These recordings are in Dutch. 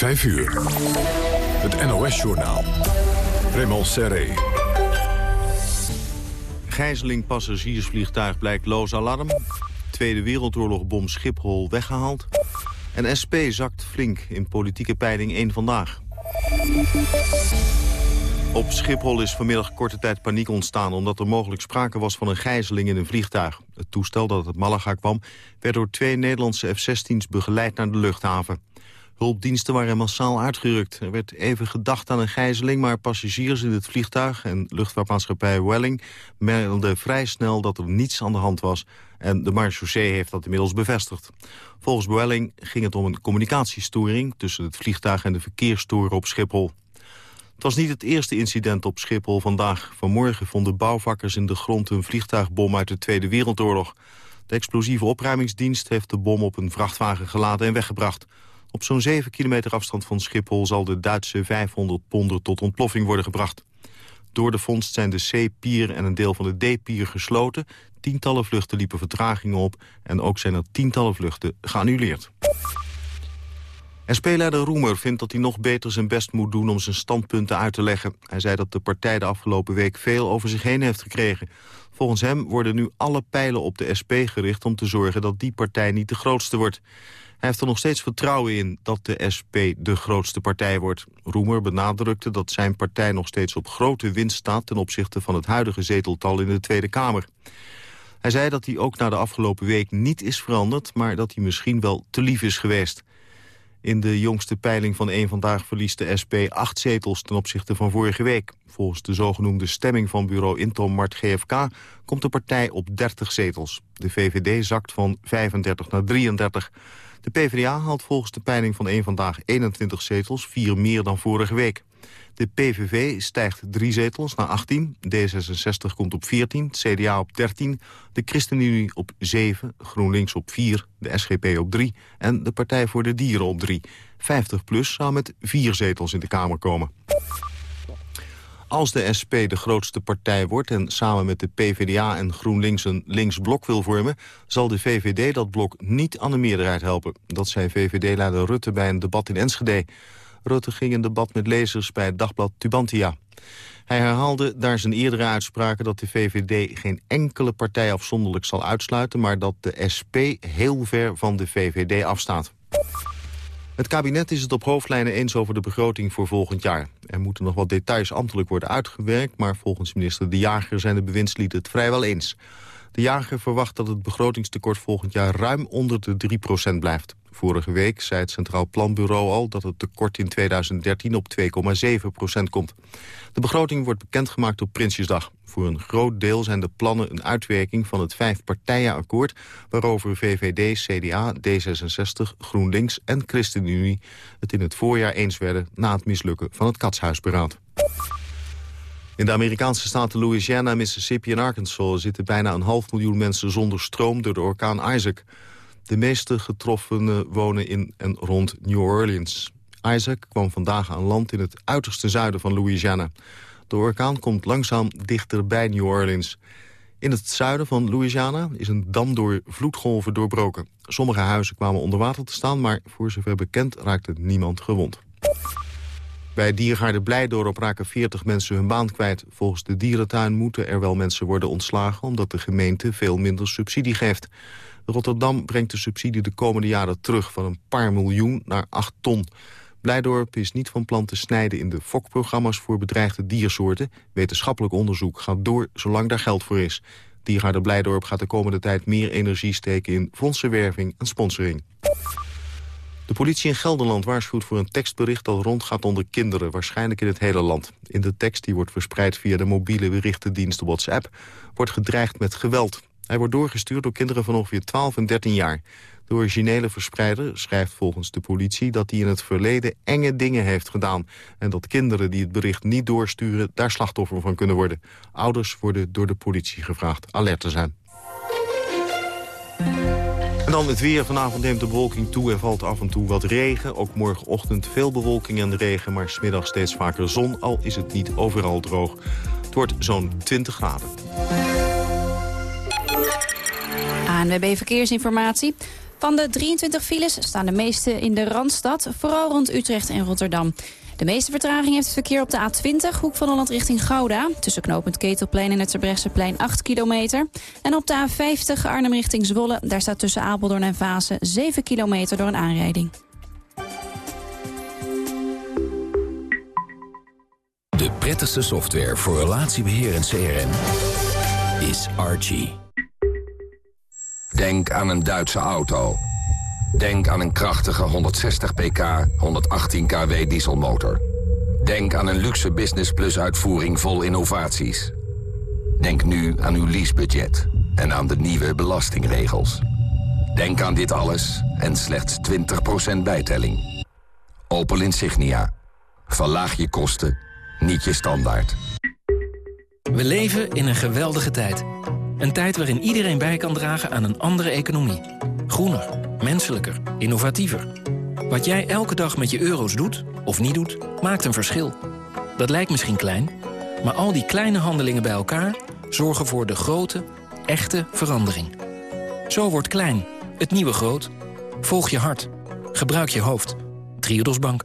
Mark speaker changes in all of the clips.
Speaker 1: 5 uur. Het NOS-journaal. Raymond Serré.
Speaker 2: Gijzeling passagiersvliegtuig blijkt loos alarm. Tweede Wereldoorlogbom Schiphol weggehaald. En SP zakt flink in politieke peiling 1 vandaag. Op Schiphol is vanmiddag korte tijd paniek ontstaan... omdat er mogelijk sprake was van een gijzeling in een vliegtuig. Het toestel dat uit Malaga kwam... werd door twee Nederlandse F-16's begeleid naar de luchthaven. Hulpdiensten waren massaal uitgerukt. Er werd even gedacht aan een gijzeling... maar passagiers in het vliegtuig en luchtvaartmaatschappij Welling... meldden vrij snel dat er niets aan de hand was. En de marechaussee heeft dat inmiddels bevestigd. Volgens Welling ging het om een communicatiestoring... tussen het vliegtuig en de verkeerstoren op Schiphol. Het was niet het eerste incident op Schiphol vandaag. Vanmorgen vonden bouwvakkers in de grond een vliegtuigbom uit de Tweede Wereldoorlog. De explosieve opruimingsdienst heeft de bom op een vrachtwagen geladen en weggebracht. Op zo'n 7 kilometer afstand van Schiphol zal de Duitse 500 ponden tot ontploffing worden gebracht. Door de vondst zijn de C-pier en een deel van de D-pier gesloten. Tientallen vluchten liepen vertragingen op en ook zijn er tientallen vluchten geannuleerd. SP-leider Roemer vindt dat hij nog beter zijn best moet doen om zijn standpunten uit te leggen. Hij zei dat de partij de afgelopen week veel over zich heen heeft gekregen. Volgens hem worden nu alle pijlen op de SP gericht om te zorgen dat die partij niet de grootste wordt. Hij heeft er nog steeds vertrouwen in dat de SP de grootste partij wordt. Roemer benadrukte dat zijn partij nog steeds op grote winst staat... ten opzichte van het huidige zeteltal in de Tweede Kamer. Hij zei dat hij ook na de afgelopen week niet is veranderd... maar dat hij misschien wel te lief is geweest. In de jongste peiling van één Vandaag verliest de SP acht zetels ten opzichte van vorige week. Volgens de zogenoemde stemming van bureau Intomart GFK komt de partij op 30 zetels. De VVD zakt van 35 naar 33. De PvdA haalt volgens de peiling van één Vandaag 21 zetels, vier meer dan vorige week. De PVV stijgt drie zetels naar 18, D66 komt op 14, CDA op 13, de ChristenUnie op 7, GroenLinks op 4, de SGP op 3 en de Partij voor de Dieren op 3. 50PLUS zou met vier zetels in de Kamer komen. Als de SP de grootste partij wordt en samen met de PvdA en GroenLinks een linksblok wil vormen, zal de VVD dat blok niet aan de meerderheid helpen. Dat zei VVD-leider Rutte bij een debat in Enschede. Rutte ging in debat met lezers bij het dagblad Tubantia. Hij herhaalde daar zijn eerdere uitspraken dat de VVD geen enkele partij afzonderlijk zal uitsluiten, maar dat de SP heel ver van de VVD afstaat. Het kabinet is het op hoofdlijnen eens over de begroting voor volgend jaar. Er moeten nog wat details ambtelijk worden uitgewerkt... maar volgens minister De Jager zijn de bewindslieden het vrijwel eens. De Jager verwacht dat het begrotingstekort volgend jaar ruim onder de 3% blijft. Vorige week zei het Centraal Planbureau al dat het tekort in 2013 op 2,7% komt. De begroting wordt bekendgemaakt op Prinsjesdag. Voor een groot deel zijn de plannen een uitwerking van het vijfpartijenakkoord... waarover VVD, CDA, D66, GroenLinks en ChristenUnie... het in het voorjaar eens werden na het mislukken van het Katshuisberaad. In de Amerikaanse staten Louisiana, Mississippi en Arkansas... zitten bijna een half miljoen mensen zonder stroom door de orkaan Isaac. De meeste getroffenen wonen in en rond New Orleans. Isaac kwam vandaag aan land in het uiterste zuiden van Louisiana. De orkaan komt langzaam dichter bij New Orleans. In het zuiden van Louisiana is een dam door vloedgolven doorbroken. Sommige huizen kwamen onder water te staan, maar voor zover bekend raakte niemand gewond. Bij diergaarde Blijdorp raken 40 mensen hun baan kwijt. Volgens de dierentuin moeten er wel mensen worden ontslagen... omdat de gemeente veel minder subsidie geeft. Rotterdam brengt de subsidie de komende jaren terug... van een paar miljoen naar 8 ton. Blijdorp is niet van plan te snijden in de fokprogramma's voor bedreigde diersoorten. Wetenschappelijk onderzoek gaat door zolang daar geld voor is. Diergaarde Blijdorp gaat de komende tijd meer energie steken in fondsenwerving en sponsoring. De politie in Gelderland waarschuwt voor een tekstbericht dat rondgaat onder kinderen, waarschijnlijk in het hele land. In de tekst, die wordt verspreid via de mobiele berichtendienst WhatsApp, wordt gedreigd met geweld. Hij wordt doorgestuurd door kinderen van ongeveer 12 en 13 jaar. De originele verspreider schrijft volgens de politie dat hij in het verleden enge dingen heeft gedaan. En dat kinderen die het bericht niet doorsturen daar slachtoffer van kunnen worden. Ouders worden door de politie gevraagd alert te zijn. En dan het weer. Vanavond neemt de bewolking toe en valt af en toe wat regen. Ook morgenochtend veel bewolking en regen, maar smiddag steeds vaker zon. Al is het niet overal droog. Het wordt zo'n 20 graden.
Speaker 3: ANWB Verkeersinformatie. Van de 23 files staan de meeste in de Randstad, vooral rond Utrecht en Rotterdam. De meeste vertraging heeft het verkeer op de A20, hoek van Holland richting Gouda. Tussen knooppunt Ketelplein en het Terbrechtseplein 8 kilometer. En op de A50 Arnhem richting Zwolle, daar staat tussen Apeldoorn en Vaassen 7 kilometer door een aanrijding.
Speaker 4: De prettigste software voor relatiebeheer en CRM is Archie.
Speaker 5: Denk aan een Duitse auto. Denk aan een krachtige 160 pk, 118 kW dieselmotor. Denk aan een luxe Business Plus uitvoering vol innovaties. Denk nu aan uw leasebudget en aan de nieuwe belastingregels. Denk aan dit alles en slechts 20% bijtelling. Opel Insignia. Verlaag je kosten, niet je standaard.
Speaker 6: We leven in een geweldige tijd. Een tijd waarin iedereen bij kan dragen aan een andere economie. Groener, menselijker, innovatiever. Wat jij elke dag met je euro's doet, of niet doet, maakt een verschil. Dat lijkt misschien klein, maar al die kleine handelingen bij elkaar... zorgen voor de grote, echte verandering. Zo wordt klein, het nieuwe groot. Volg je hart. Gebruik je hoofd. Triodos Bank.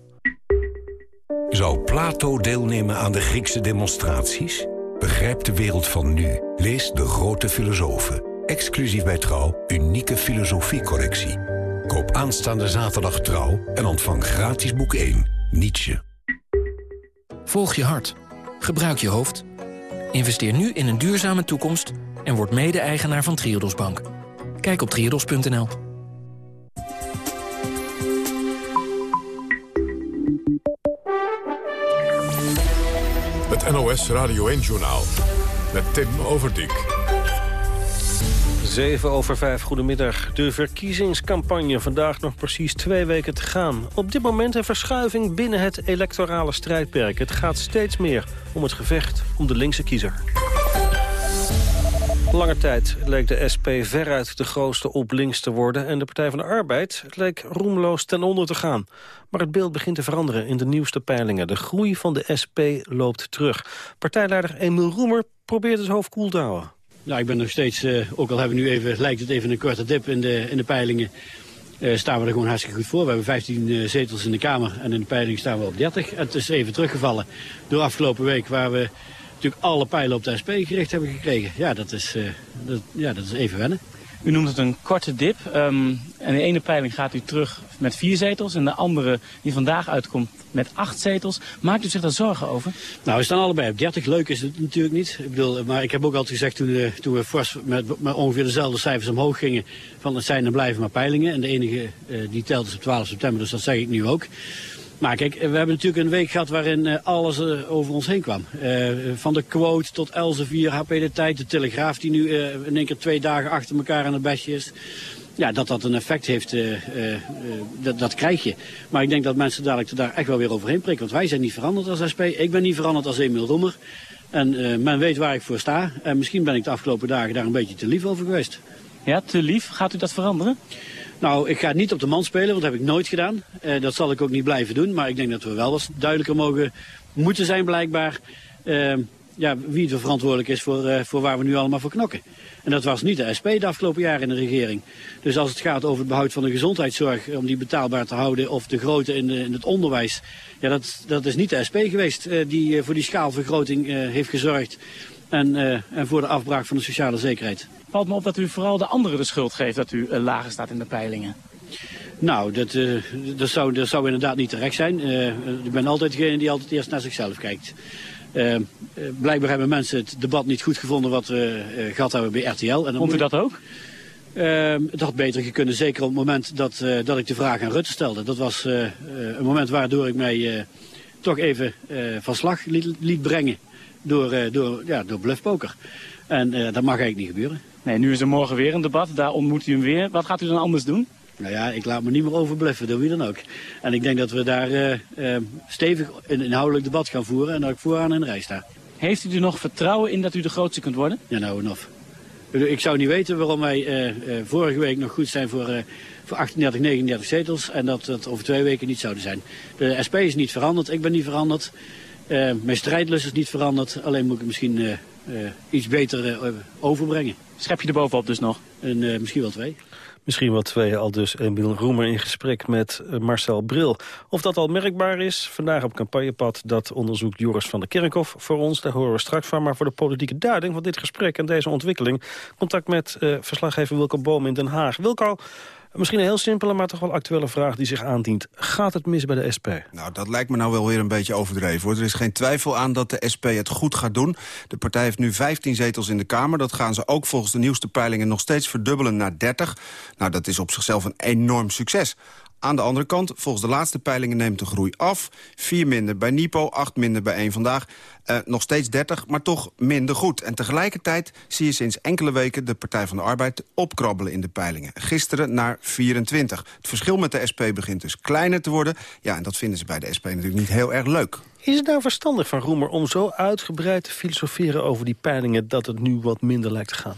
Speaker 7: Zou Plato deelnemen aan de Griekse demonstraties? Begrijp de wereld van nu. Lees De Grote Filosofen. Exclusief bij Trouw, unieke filosofiecorrectie. Koop aanstaande zaterdag Trouw en ontvang gratis boek 1, Nietzsche.
Speaker 6: Volg je hart. Gebruik je hoofd. Investeer nu in een duurzame toekomst en word mede-eigenaar van Triodos Bank. Kijk op triodos.nl.
Speaker 1: Het NOS Radio 1-journaal met Tim Overdijk.
Speaker 8: 7 over 5, goedemiddag. De verkiezingscampagne vandaag nog precies twee weken te gaan. Op dit moment een verschuiving binnen het electorale strijdperk. Het gaat steeds meer om het gevecht om de linkse kiezer. Lange tijd leek de SP veruit de grootste op links te worden... en de Partij van de Arbeid leek roemloos ten onder te gaan. Maar het beeld begint te veranderen in de nieuwste peilingen. De groei van de SP loopt terug. Partijleider Emil Roemer probeert het hoofd koel te houden.
Speaker 9: Nou, ik ben nog steeds, uh, ook al hebben we nu even, lijkt het even een korte dip in de, in de peilingen... Uh, staan we er gewoon hartstikke goed voor. We hebben 15 uh, zetels in de Kamer en in de peiling staan we op 30. Het is even teruggevallen door afgelopen week waar we natuurlijk alle pijlen op de SP gericht hebben gekregen. Ja, dat is, dat, ja, dat is even wennen.
Speaker 10: U noemt het een korte dip. Um, en de ene peiling gaat u terug met vier zetels. En de andere die vandaag uitkomt met acht zetels. Maakt u zich daar zorgen over?
Speaker 9: Nou, we staan allebei op 30. Leuk is het natuurlijk niet. Ik bedoel, maar ik heb ook altijd gezegd toen, uh, toen we fors met, met, ongeveer dezelfde cijfers omhoog gingen. Van het zijn en blijven maar peilingen. En de enige uh, die telt is op 12 september. Dus dat zeg ik nu ook. Maar kijk, we hebben natuurlijk een week gehad waarin uh, alles over ons heen kwam. Uh, van de quote tot Elsevier, HP de Tijd, de Telegraaf die nu in één keer twee dagen achter elkaar aan het bedje is. Ja, dat dat een effect heeft, dat, dat krijg je. Maar ik denk dat mensen dadelijk daar echt wel weer overheen prikken. Want wij zijn niet veranderd als SP. Ik ben niet veranderd als Emil Roemer. En men weet waar ik voor sta. En misschien ben ik de afgelopen dagen daar een beetje te lief over geweest.
Speaker 10: Ja, te lief. Gaat u dat veranderen?
Speaker 9: Nou, ik ga niet op de man spelen, want dat heb ik nooit gedaan. Uh, dat zal ik ook niet blijven doen. Maar ik denk dat we wel wat duidelijker mogen moeten zijn blijkbaar. Uh, ja, wie er verantwoordelijk is voor, uh, voor waar we nu allemaal voor knokken. En dat was niet de SP de afgelopen jaren in de regering. Dus als het gaat over het behoud van de gezondheidszorg, om die betaalbaar te houden, of de grootte in, in het onderwijs. Ja, dat, dat is niet de SP geweest die voor die schaalvergroting heeft gezorgd. En, en voor de afbraak van de sociale zekerheid
Speaker 10: valt me op dat u vooral de anderen de schuld geeft dat u uh, lager staat in de peilingen.
Speaker 9: Nou, dat, uh, dat, zou, dat zou inderdaad niet terecht zijn. Uh, ik ben altijd degene die altijd eerst naar zichzelf kijkt. blijkbaar hebben mensen het debat niet goed gevonden wat we gehad hebben bij RTL.
Speaker 10: En Vond u dat ook?
Speaker 9: het had beter gekund, zeker op het moment dat, dat ik de vraag aan Rutte stelde. Dat was een moment waardoor ik mij toch even van slag liet, liet brengen door, door, ja, door bluffpoker. En dat mag eigenlijk niet gebeuren.
Speaker 10: Nee, nu is er morgen weer een debat, daar ontmoet u hem weer. Wat gaat u dan anders doen?
Speaker 9: Nou ja, ik laat me niet meer overbluffen, door wie dan ook. En ik denk dat we daar uh, uh, stevig een inhoudelijk debat gaan voeren en dat ik vooraan in de rij sta.
Speaker 10: Heeft u er nog vertrouwen in dat u de grootste kunt worden?
Speaker 9: Ja, nou en of. Ik zou niet weten waarom wij uh, vorige week nog goed zijn voor, voor 38, 39 zetels en dat dat over twee weken niet zouden zijn. De SP is niet veranderd, ik ben niet veranderd. Mijn strijdlust is niet veranderd, alleen moet ik misschien iets beter overbrengen.
Speaker 10: Schep je er bovenop dus nog?
Speaker 9: En, uh, misschien wel twee.
Speaker 8: Misschien wel twee, al dus Emiel Roemer in gesprek met eh, Marcel Bril. Of dat al merkbaar is, vandaag op campagnepad... dat onderzoekt Joris van der Kerkhof voor ons. Daar horen we straks van. Maar voor de politieke duiding van dit gesprek en deze ontwikkeling... contact met uh, verslaggever Wilco Boom in Den Haag. Wilco, Misschien een heel simpele, maar toch wel actuele vraag die zich aandient. Gaat het mis bij de SP?
Speaker 11: Nou, dat lijkt me nou wel weer een beetje overdreven. Hoor. Er is geen twijfel aan dat de SP het goed gaat doen. De partij heeft nu 15 zetels in de Kamer. Dat gaan ze ook volgens de nieuwste peilingen nog steeds verdubbelen naar 30. Nou, dat is op zichzelf een enorm succes. Aan de andere kant, volgens de laatste peilingen neemt de groei af. Vier minder bij Nipo, acht minder bij één Vandaag. Uh, nog steeds 30, maar toch minder goed. En tegelijkertijd zie je sinds enkele weken de Partij van de Arbeid opkrabbelen in de peilingen. Gisteren naar 24. Het verschil met de SP begint dus kleiner te worden. Ja, en dat vinden ze bij de SP natuurlijk niet heel erg leuk.
Speaker 8: Is het nou verstandig van Roemer om zo uitgebreid te filosoferen over die peilingen... dat het nu wat minder lijkt te gaan?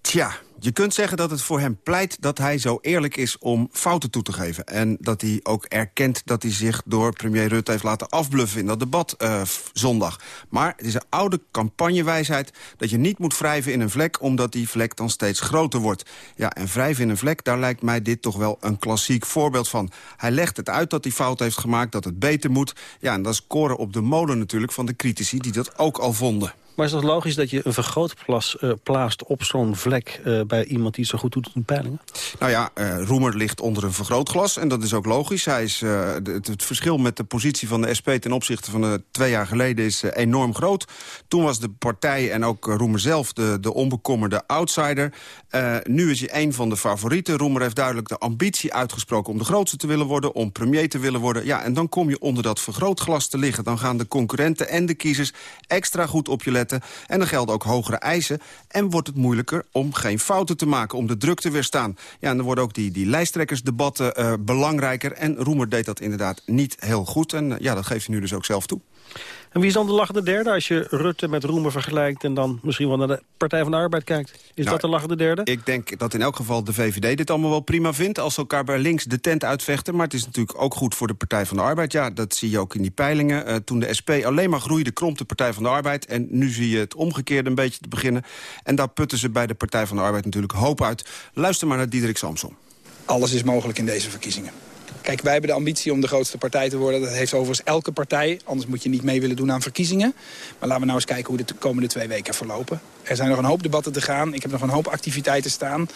Speaker 11: Tja, je kunt zeggen dat het voor hem pleit dat hij zo eerlijk is om fouten toe te geven. En dat hij ook erkent dat hij zich door premier Rutte heeft laten afbluffen in dat debat uh, zondag. Maar het is een oude campagnewijsheid dat je niet moet wrijven in een vlek... omdat die vlek dan steeds groter wordt. Ja, en wrijven in een vlek, daar lijkt mij dit toch wel een klassiek voorbeeld van. Hij legt het uit dat hij fout heeft gemaakt, dat het beter moet. Ja, en dat is koren op de molen natuurlijk van de critici die dat ook al vonden.
Speaker 8: Maar is het logisch dat je een vergrootglas uh, plaatst op zo'n vlek... Uh, bij iemand die zo goed doet in peilingen?
Speaker 11: Nou ja, uh, Roemer ligt onder een vergrootglas en dat is ook logisch. Hij is, het, het, verschil met de positie van de SP ten opzichte van twee jaar geleden is enorm groot. Toen was de partij en ook Roemer zelf de, de onbekommerde outsider. nu is hij een van de favorieten. Roemer heeft duidelijk de ambitie uitgesproken om de grootste te willen worden... om premier te willen worden. Ja, en dan kom je onder dat vergrootglas te liggen. Dan gaan de concurrenten en de kiezers extra goed op je letten en er gelden ook hogere eisen. En wordt het moeilijker om geen fouten te maken, om de druk te weerstaan. Ja, en dan worden ook die, die lijsttrekkersdebatten uh, belangrijker. En Roemer deed dat inderdaad niet heel goed. En uh, ja, dat geeft hij nu dus ook zelf toe.
Speaker 8: En wie is dan de lachende derde als je Rutte met Roemer vergelijkt... en dan misschien wel naar de Partij van de Arbeid kijkt? Is nou, dat de lachende derde?
Speaker 11: Ik denk dat in elk geval de VVD dit allemaal wel prima vindt... als ze elkaar bij links de tent uitvechten. Maar het is natuurlijk ook goed voor de Partij van de Arbeid. Ja, dat zie je ook in die peilingen. Uh, toen de SP alleen maar groeide, kromp de Partij van de Arbeid. En nu zie je het omgekeerde een beetje te beginnen. En daar putten ze bij de Partij van de Arbeid natuurlijk hoop uit. Luister maar naar Diederik Samson.
Speaker 12: Alles is mogelijk in deze verkiezingen. Kijk, wij hebben de ambitie om de grootste partij te worden. Dat heeft overigens elke partij. Anders moet je niet mee willen doen aan verkiezingen. Maar laten we nou eens kijken hoe de komende twee weken verlopen. Er zijn nog een hoop debatten te gaan. Ik heb nog een hoop activiteiten staan.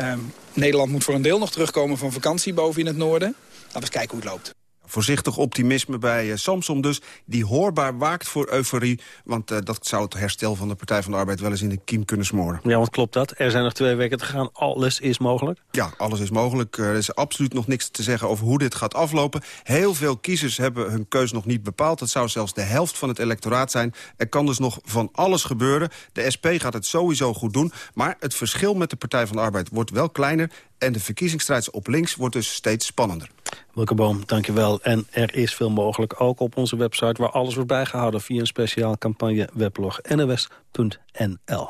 Speaker 12: Uh, Nederland moet voor een deel nog terugkomen van vakantie boven in het noorden. Laten we eens kijken hoe het loopt.
Speaker 11: Voorzichtig optimisme bij uh, Samsom dus, die hoorbaar waakt voor euforie. Want uh, dat zou het herstel van de Partij van de Arbeid wel eens in de kiem kunnen smoren.
Speaker 8: Ja, want klopt dat? Er zijn nog twee weken te gaan. Alles is mogelijk?
Speaker 11: Ja, alles is mogelijk. Er is absoluut nog niks te zeggen over hoe dit gaat aflopen. Heel veel kiezers hebben hun keus nog niet bepaald. Dat zou zelfs de helft van het electoraat zijn. Er kan dus nog van alles gebeuren. De SP gaat het sowieso goed doen. Maar het verschil met de Partij van de Arbeid wordt wel kleiner. En de verkiezingsstrijd op links wordt dus steeds spannender.
Speaker 8: Welke Boom, dankjewel. En er is veel mogelijk, ook op onze website... waar alles wordt bijgehouden via een speciaal campagne weblog nws.nl.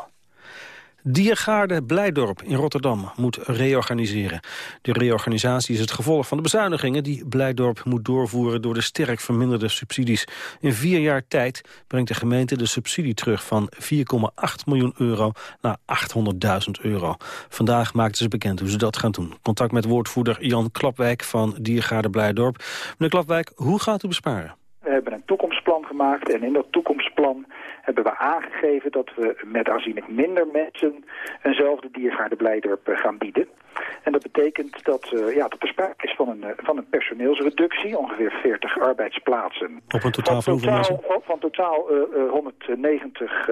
Speaker 8: Diergaarde Blijdorp in Rotterdam moet reorganiseren. De reorganisatie is het gevolg van de bezuinigingen... die Blijdorp moet doorvoeren door de sterk verminderde subsidies. In vier jaar tijd brengt de gemeente de subsidie terug... van 4,8 miljoen euro naar 800.000 euro. Vandaag maakten ze bekend hoe ze dat gaan doen. Contact met woordvoerder Jan Klapwijk van Diergaarde Blijdorp. Meneer Klapwijk, hoe gaat u besparen?
Speaker 13: We hebben een toekomstplan gemaakt en in dat toekomstplan hebben we aangegeven dat we met aanzienlijk minder mensen eenzelfde diergaarde Blijdorp eh, gaan bieden. En dat betekent dat, uh, ja, dat er sprake is van een, eh, van een personeelsreductie, ongeveer 40 arbeidsplaatsen.
Speaker 8: Op een totaal van mensen?
Speaker 13: Van totaal uh, 190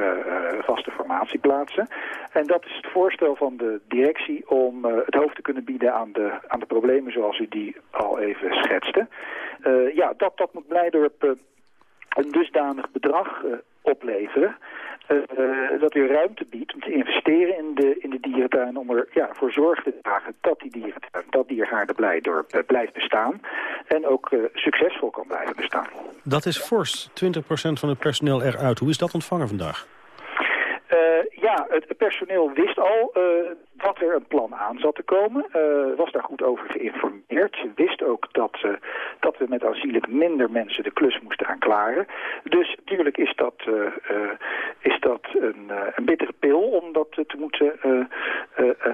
Speaker 13: vaste formatieplaatsen. En dat is het voorstel van de directie om het hoofd te kunnen bieden aan de, aan de problemen zoals u die al even schetste. ja, dat, dat moet Blijdorp een dusdanig bedrag opleveren. Uh, dat u ruimte biedt om te investeren in de, in de dierentuin... om er ja, voor zorg te dragen dat die dierentuin, dat Diergaarde Blijdorp uh, blijft bestaan... en ook uh, succesvol kan blijven bestaan.
Speaker 8: Dat is fors, 20% van het personeel eruit. Hoe is dat ontvangen vandaag?
Speaker 13: ja, het personeel wist al dat er een plan aan zat te komen. Uh, was daar goed over geïnformeerd. Wist ook dat, uh, dat we met aanzienlijk minder mensen de klus moesten gaan klaren. Dus natuurlijk is dat, is dat een, een bittere pil om dat te moeten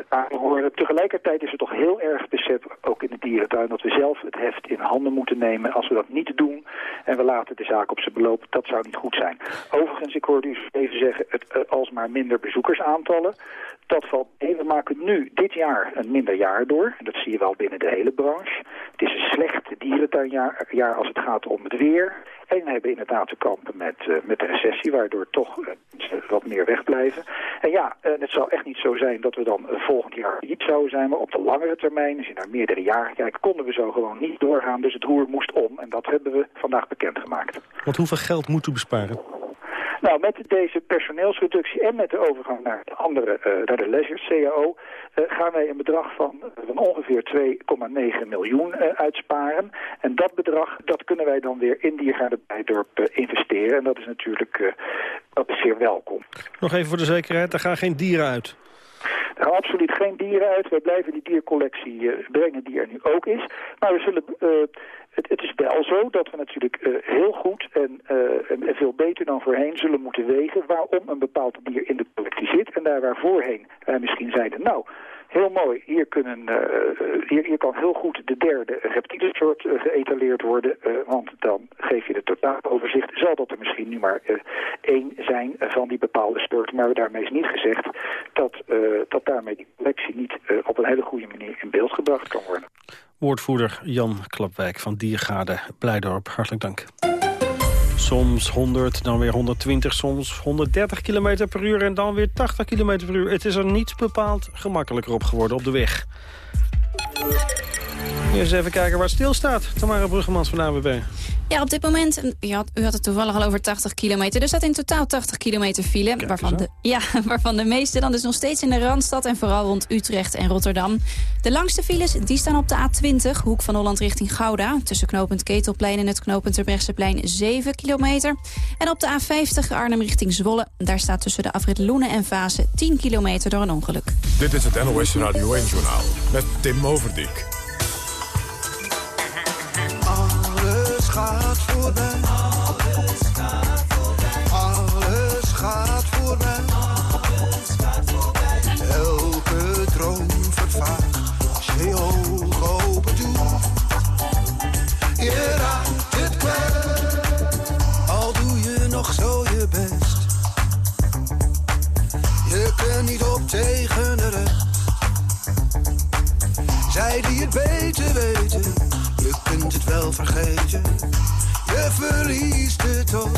Speaker 13: aanhoren. Tegelijkertijd is er toch heel erg besef, ook in de dierentuin, dat we zelf het heft in handen moeten nemen. Als we dat niet doen en we laten de zaak op zijn beloop, dat zou niet goed zijn. Overigens, ik hoorde u even zeggen, het, alsmaar minder bezoekersaantallen. Dat valt mee. Maken nu dit jaar een minder jaar door. Dat zie je wel binnen de hele branche. Het is een slecht dierentuinjaar jaar als het gaat om het weer. En we hebben inderdaad te kampen met, uh, met de recessie, waardoor toch uh, wat meer wegblijven. En ja, uh, het zal echt niet zo zijn dat we dan volgend jaar niet zouden zijn. Maar op de langere termijn, als je naar meerdere jaren kijkt, konden we zo gewoon niet doorgaan. Dus het roer moest om. En dat hebben we vandaag bekendgemaakt.
Speaker 8: Want hoeveel geld moet u besparen?
Speaker 13: Nou, met deze personeelsreductie en met de overgang naar de andere, uh, naar de leisure CAO, uh, gaan wij een bedrag van, van ongeveer 2,9 miljoen uitsparen. En dat bedrag, dat kunnen wij dan weer in Diergaarde Bijdorp investeren. En dat is natuurlijk dat is zeer welkom.
Speaker 8: Nog even voor de zekerheid, er gaan geen dieren uit.
Speaker 13: Er gaan absoluut geen dieren uit. Wij blijven die diercollectie uh, brengen die er nu ook is. Maar we zullen... Uh, het, het, is wel zo dat we natuurlijk uh, heel goed en, en, veel beter dan voorheen zullen moeten wegen waarom een bepaald dier in de collectie zit. En daar waar voorheen wij misschien zeiden, nou, heel mooi. Hier, kunnen, uh, hier, hier kan heel goed de derde reptielensoort uh, geëtaleerd worden. Want dan geef je het totaaloverzicht. Zal dat er misschien nu maar één zijn van die bepaalde soorten. Maar daarmee is niet gezegd dat, dat daarmee die collectie niet op een hele goede manier in beeld gebracht kan worden.
Speaker 8: Woordvoerder Jan Klapwijk van Diergaarde Blijdorp. Hartelijk dank. Soms 100, dan weer 120, soms 130 km per uur en dan weer 80 km per uur. Het is er niet bepaald gemakkelijker op geworden op de weg. Eerst even kijken waar het stil staat. Tamara Bruggemans van AWB.
Speaker 3: Ja, op dit moment, u had, u had het toevallig al over 80 kilometer. Er staat in totaal 80 kilometer file, waarvan de, ja, waarvan de meeste dan dus nog steeds in de Randstad... en vooral rond Utrecht en Rotterdam. De langste files die staan op de A20, hoek van Holland richting Gouda... tussen knooppunt Ketelplein en het knooppunt Terbrechtseplein 7 kilometer. En op de A50 Arnhem richting Zwolle, daar staat tussen de afrit Loenen en Vase 10 kilometer door een ongeluk.
Speaker 1: Dit is het NOS Radio 1-journaal met Tim Overdijk.
Speaker 14: Gaat voorbij. Alles gaat voorbij. Alles gaat voorbij. Alles gaat voorbij. Elke droom vervaagt je ogen open doet. Je raakt het kwijt, al doe je nog zo je best. Je kunt niet op tegen de rest. Zij die het beter weten kunt het wel vergeten, je verliest het toch.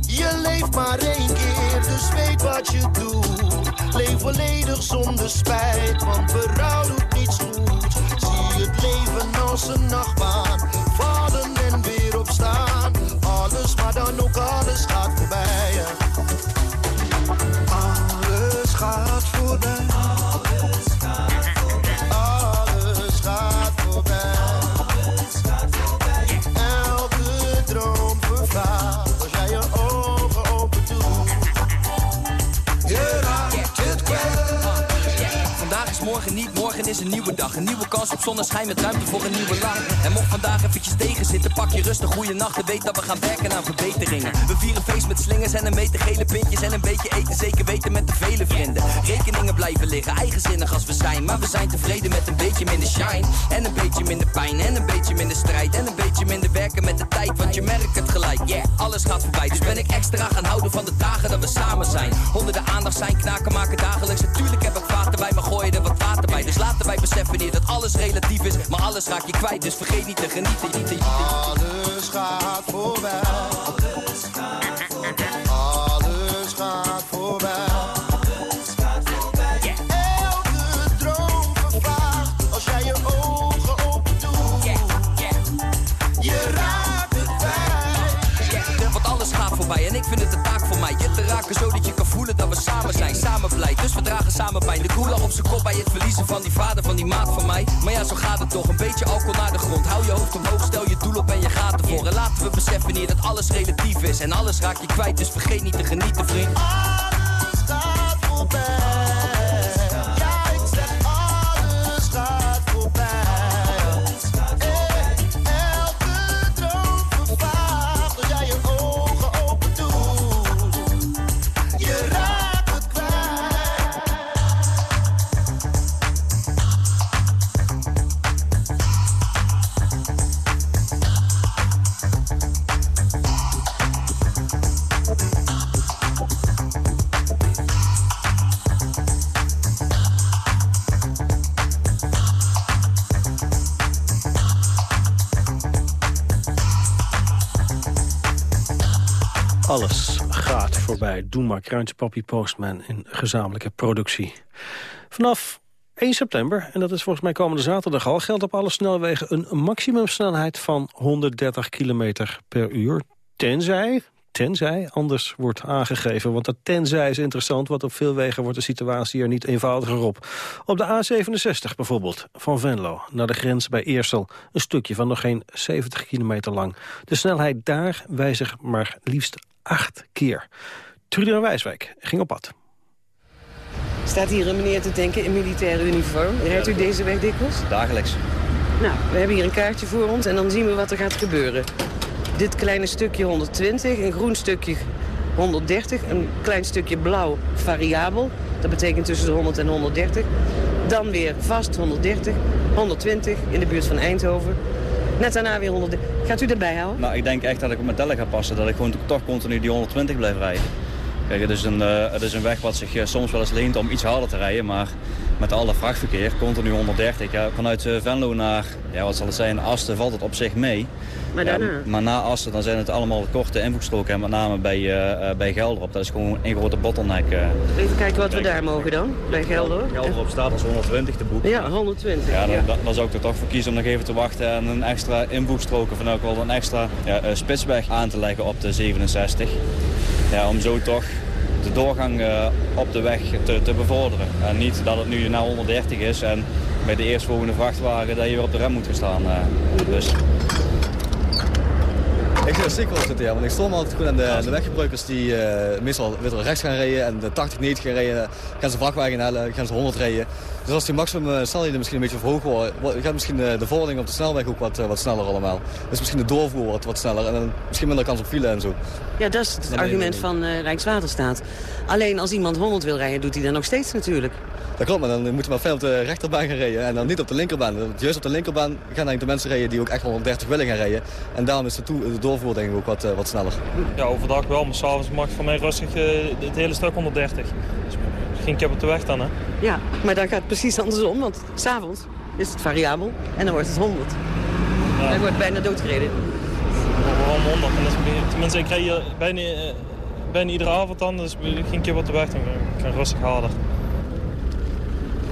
Speaker 14: Je leeft maar één keer, dus weet wat je doet. Leef volledig zonder spijt, want berouw doet niets goed. Zie het leven als een nachtbaan, vallen en weer opstaan. Alles, maar dan ook alles gaat voorbij. Alles gaat voorbij.
Speaker 15: Is een nieuwe dag. Een nieuwe kans op zonneschijn met ruimte voor een nieuwe lach. En mocht vandaag eventjes tegen zitten, pak je rustig goede nacht. En weet dat we gaan werken aan verbeteringen. We vieren feest met slingers en een meter gele pintjes. En een beetje eten, zeker weten met de vele vrienden. Rekeningen blijven liggen, eigenzinnig als we zijn. Maar we zijn tevreden met een beetje minder shine. En een beetje minder pijn, en een beetje minder strijd. En een beetje minder werken met de tijd, want je merkt het gelijk. Yeah, alles gaat voorbij. Dus ben ik extra gaan houden van de dagen dat we samen zijn. Honderden aandacht zijn, knaken maken dagelijks. Natuurlijk wij beseffen hier dat alles relatief is. Maar alles raak je kwijt, dus vergeet niet te genieten.
Speaker 14: Alles gaat voorbij. Alles gaat voorbij. Alles gaat voorbij. Elke droom vervaagt als jij je ogen open doet. Je raakt het kwijt.
Speaker 15: Want alles gaat voorbij en ik vind het een taak voor mij. Je te raken zodat je kan voelen dat we samen zijn, samen blij. Dus we dragen samen pijn. De zijn kop bij het verliezen van die vader van die maat van mij. Maar ja, zo gaat het toch. Een beetje alcohol naar de grond. Hou je hoofd omhoog, stel je doel op en je gaat ervoor. En laten we beseffen wanneer dat alles relatief is. En alles raak je kwijt, dus vergeet niet te genieten, vriend.
Speaker 14: Alles gaat voorbij. Voorbij.
Speaker 8: Doe maar Kruintje Papi Postman in gezamenlijke productie. Vanaf 1 september, en dat is volgens mij komende zaterdag al... geldt op alle snelwegen een maximumsnelheid van 130 km per uur. Tenzij, tenzij anders wordt aangegeven. Want dat tenzij is interessant, want op veel wegen wordt de situatie er niet eenvoudiger op. Op de A67 bijvoorbeeld, van Venlo naar de grens bij Eersel. Een stukje van nog geen 70 kilometer lang. De snelheid daar wijzigt maar liefst acht keer. Trudy Wijswijk ging op pad.
Speaker 16: Staat hier een meneer te denken in militaire uniform. Rijdt u deze weg dikwijls?
Speaker 17: Dagelijks.
Speaker 16: Nou, we hebben hier een kaartje voor ons en dan zien we wat er gaat gebeuren. Dit kleine stukje 120, een groen stukje 130, een klein stukje blauw variabel. Dat betekent tussen de 100 en 130. Dan weer vast 130, 120 in de buurt van Eindhoven. Net daarna weer 130. Gaat u erbij houden?
Speaker 17: Nou, ik denk echt dat ik op mijn tellen ga passen. Dat ik gewoon toch continu die 120 blijf rijden. Kijk, het is een, eh, het is een weg wat zich eh, soms wel eens leent om iets harder te rijden. Maar met al dat vrachtverkeer, continu 130. Ja, vanuit eh, Venlo naar, ja, wat zal het zijn, Asten valt het op zich mee.
Speaker 16: Maar
Speaker 17: Ja,
Speaker 16: daarna?
Speaker 17: maar na Asten dan zijn het allemaal korte invoegstroken. En met name bij, eh, eh, bij Gelderop. Dat is gewoon één grote bottleneck.
Speaker 16: Even kijken wat we daar mogen dan, bij Gelder.
Speaker 17: Gelderop staat als 120 te boek.
Speaker 16: Ja, 120.
Speaker 17: Ja, dan, dan- dan zou ik er toch voor kiezen om nog even te wachten en een extra invoegstrook of ook wel een extra ja, spitsweg aan te leggen op de 67. Ja, om zo toch de doorgang eh, op de weg te, te bevorderen. En niet dat het nu naar 130 is en bij de eerstvolgende vrachtwagen dat je weer op de rem moet gaan staan. eh. dus
Speaker 18: Ik zit zeker op zitten, ja, want ik stond altijd goed aan de, de weggebruikers die eh, meestal weer rechts gaan rijden en de 80, 90 gaan rijden. Gaan ze vrachtwagen halen, gaan ze 100 rijden. Dus als die maximum eh, snelheden misschien een beetje verhoogd worden, wordt- gaat misschien eh, de vorderling op de snelweg ook wat, eh, wat sneller allemaal. Dus misschien de doorvoer wat, wat sneller en dan misschien minder kans op file en zo.
Speaker 16: Ja, dat is het
Speaker 18: Nee,
Speaker 16: argument
Speaker 18: nee,
Speaker 16: van eh, Rijkswaterstaat. Alleen als iemand 100 wil rijden, doet hij dat nog steeds natuurlijk.
Speaker 18: Dat klopt, maar dan moet je maar veel op de rechterbaan gaan rijden en dan niet op de linkerbaan. Want Juist op de linkerbaan gaan eigenlijk de mensen rijden die ook echt 130 willen gaan rijden. En daarom is de, toe- de doorvoer denk ik ook wat, wat sneller.
Speaker 19: Ja, overdag wel, maar s'avonds mag voor mij rustig het hele stuk 130. Dus geen kip op de weg dan, hè?
Speaker 16: Ja, maar dan gaat het precies andersom, want s'avonds is het variabel en dan wordt het 100. Hij wordt bijna doodgereden.
Speaker 19: Waarom 100? En dat is- tenminste, ik rij hier bijna, eh, bijna iedere avond dan, dus geen kip op de weg, dan kan ik rustig harder.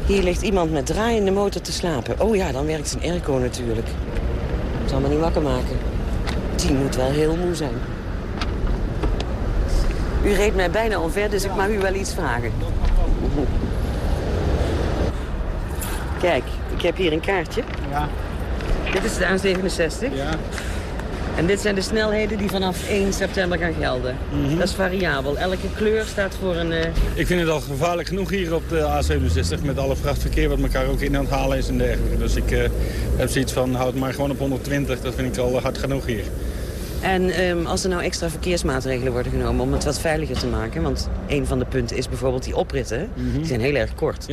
Speaker 16: Hier ligt iemand met draaiende motor te slapen. Oh ja, dan werkt zijn airco natuurlijk. Zal me niet wakker maken. Die moet wel heel moe zijn. U reed mij bijna omver, dus ik mag u wel iets vragen. Kijk, ik heb hier een kaartje.
Speaker 20: Ja.
Speaker 16: Dit is de A67.
Speaker 20: Ja.
Speaker 16: En dit zijn de snelheden die vanaf 1 september gaan gelden. Dat is variabel. Elke kleur staat voor een... eh,
Speaker 20: Ik vind het al gevaarlijk genoeg hier op de A67 met alle vrachtverkeer wat elkaar ook in aan het halen is en dergelijke. Dus ik eh, heb zoiets van houd maar gewoon op 120, dat vind ik al hard genoeg hier.
Speaker 16: En ehm, als er nou extra verkeersmaatregelen worden genomen om het wat veiliger te maken... want een van de punten is bijvoorbeeld die opritten, hè? die zijn heel erg kort.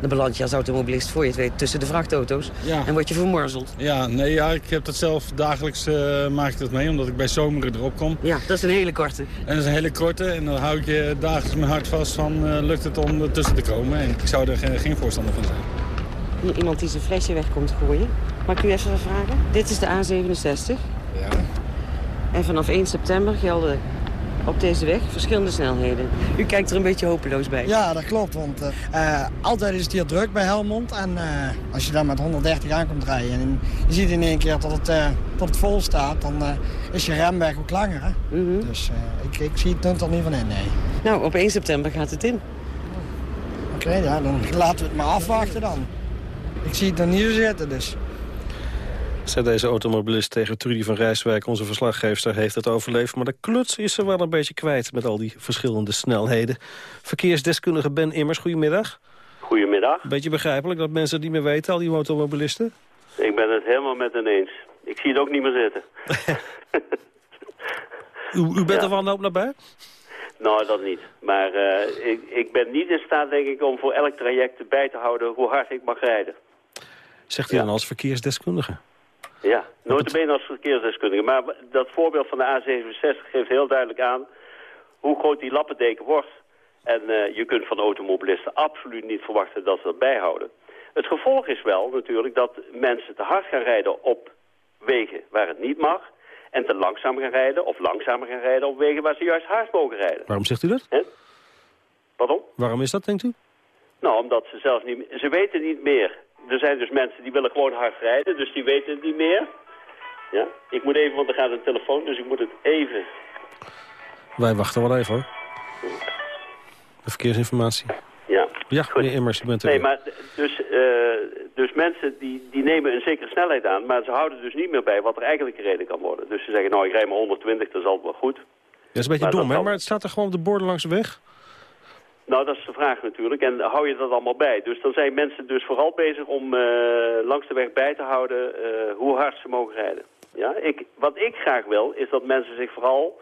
Speaker 16: Dan beland je als automobilist voor je het weet tussen de vrachtauto's
Speaker 20: Ja.
Speaker 16: en word je vermorzeld.
Speaker 20: Ja, nee, ja, ik heb dat zelf dagelijks eh, maak ik dat mee, omdat ik bij zomeren erop kom.
Speaker 16: Ja, dat is een hele korte.
Speaker 20: En dat is een hele korte en dan hou ik je dagelijks mijn hart vast van eh, lukt het om er tussen te komen. En ik zou er geen, geen voorstander van zijn.
Speaker 16: Iemand die zijn flesje weg komt gooien. Mag ik u even wat vragen? Dit is de A67.
Speaker 20: Ja.
Speaker 16: En vanaf 1 september gelden op deze weg verschillende snelheden. U kijkt er een beetje hopeloos bij.
Speaker 21: Ja, dat klopt. Want eh, altijd is het hier druk bij Helmond. En eh, als je dan met 130 aankomt rijden en je ziet in één keer dat het, eh, dat het vol staat, dan is je remweg ook langer. Hè? Dus eh, ik, ik zie het er niet van in, nee.
Speaker 16: Nou, op 1 september gaat het in.
Speaker 21: Oké, ja, dan laten we het maar afwachten dan. Ik zie het er niet zo zitten, dus...
Speaker 8: Zei deze automobilist tegen Trudy van Rijswijk, onze verslaggever, heeft het overleefd. Maar de kluts is er wel een beetje kwijt met al die verschillende snelheden. Verkeersdeskundige Ben Immers, goedemiddag.
Speaker 22: Goedemiddag.
Speaker 8: Beetje begrijpelijk dat mensen het niet meer weten, al die automobilisten.
Speaker 22: Ik ben het helemaal met hen eens. Ik zie het ook niet meer zitten.
Speaker 8: U, u bent er wel een nabij?
Speaker 22: Nou, dat niet. Maar eh, ik, ik ben niet in staat, denk ik, om voor elk traject bij te houden hoe hard ik mag rijden.
Speaker 8: Zegt u dan als verkeersdeskundige?
Speaker 22: Ja, nooit been als verkeersdeskundige. Maar dat voorbeeld van de A67 geeft heel duidelijk aan hoe groot die lappendeken wordt. En eh, je kunt van automobilisten absoluut niet verwachten dat ze dat bijhouden. Het gevolg is wel natuurlijk dat mensen te hard gaan rijden op wegen waar het niet mag. En te langzaam gaan rijden of langzamer gaan rijden op wegen waar ze juist hard mogen rijden.
Speaker 8: Waarom zegt u dat?
Speaker 22: Pardon?
Speaker 8: Waarom is dat, denkt u?
Speaker 22: Nou, omdat ze zelfs niet... Ze weten niet meer. Er zijn dus mensen die willen gewoon hard rijden, dus die weten het niet meer. Ja, ik moet even, want er gaat een telefoon, dus ik moet het even...
Speaker 8: Wij wachten wel even, hoor. De verkeersinformatie.
Speaker 22: Ja.
Speaker 8: Ja, meneer Immers, u bent er
Speaker 22: Nee, maar dus, eh, dus mensen die, die nemen een zekere snelheid aan, maar ze houden dus niet meer bij wat er eigenlijk gereden kan worden. Dus ze zeggen, nou, ik rijd maar 120, dat is altijd wel goed.
Speaker 8: Dat is een beetje
Speaker 22: Maar
Speaker 8: dom, hè? Maar het staat er gewoon op de borden langs de weg.
Speaker 22: Nou, dat is de vraag natuurlijk. En hou je dat allemaal bij? Dus dan zijn mensen dus vooral bezig om eh, langs de weg bij te houden eh, hoe hard ze mogen rijden. Ja? Ik, wat ik graag wil, is dat mensen zich vooral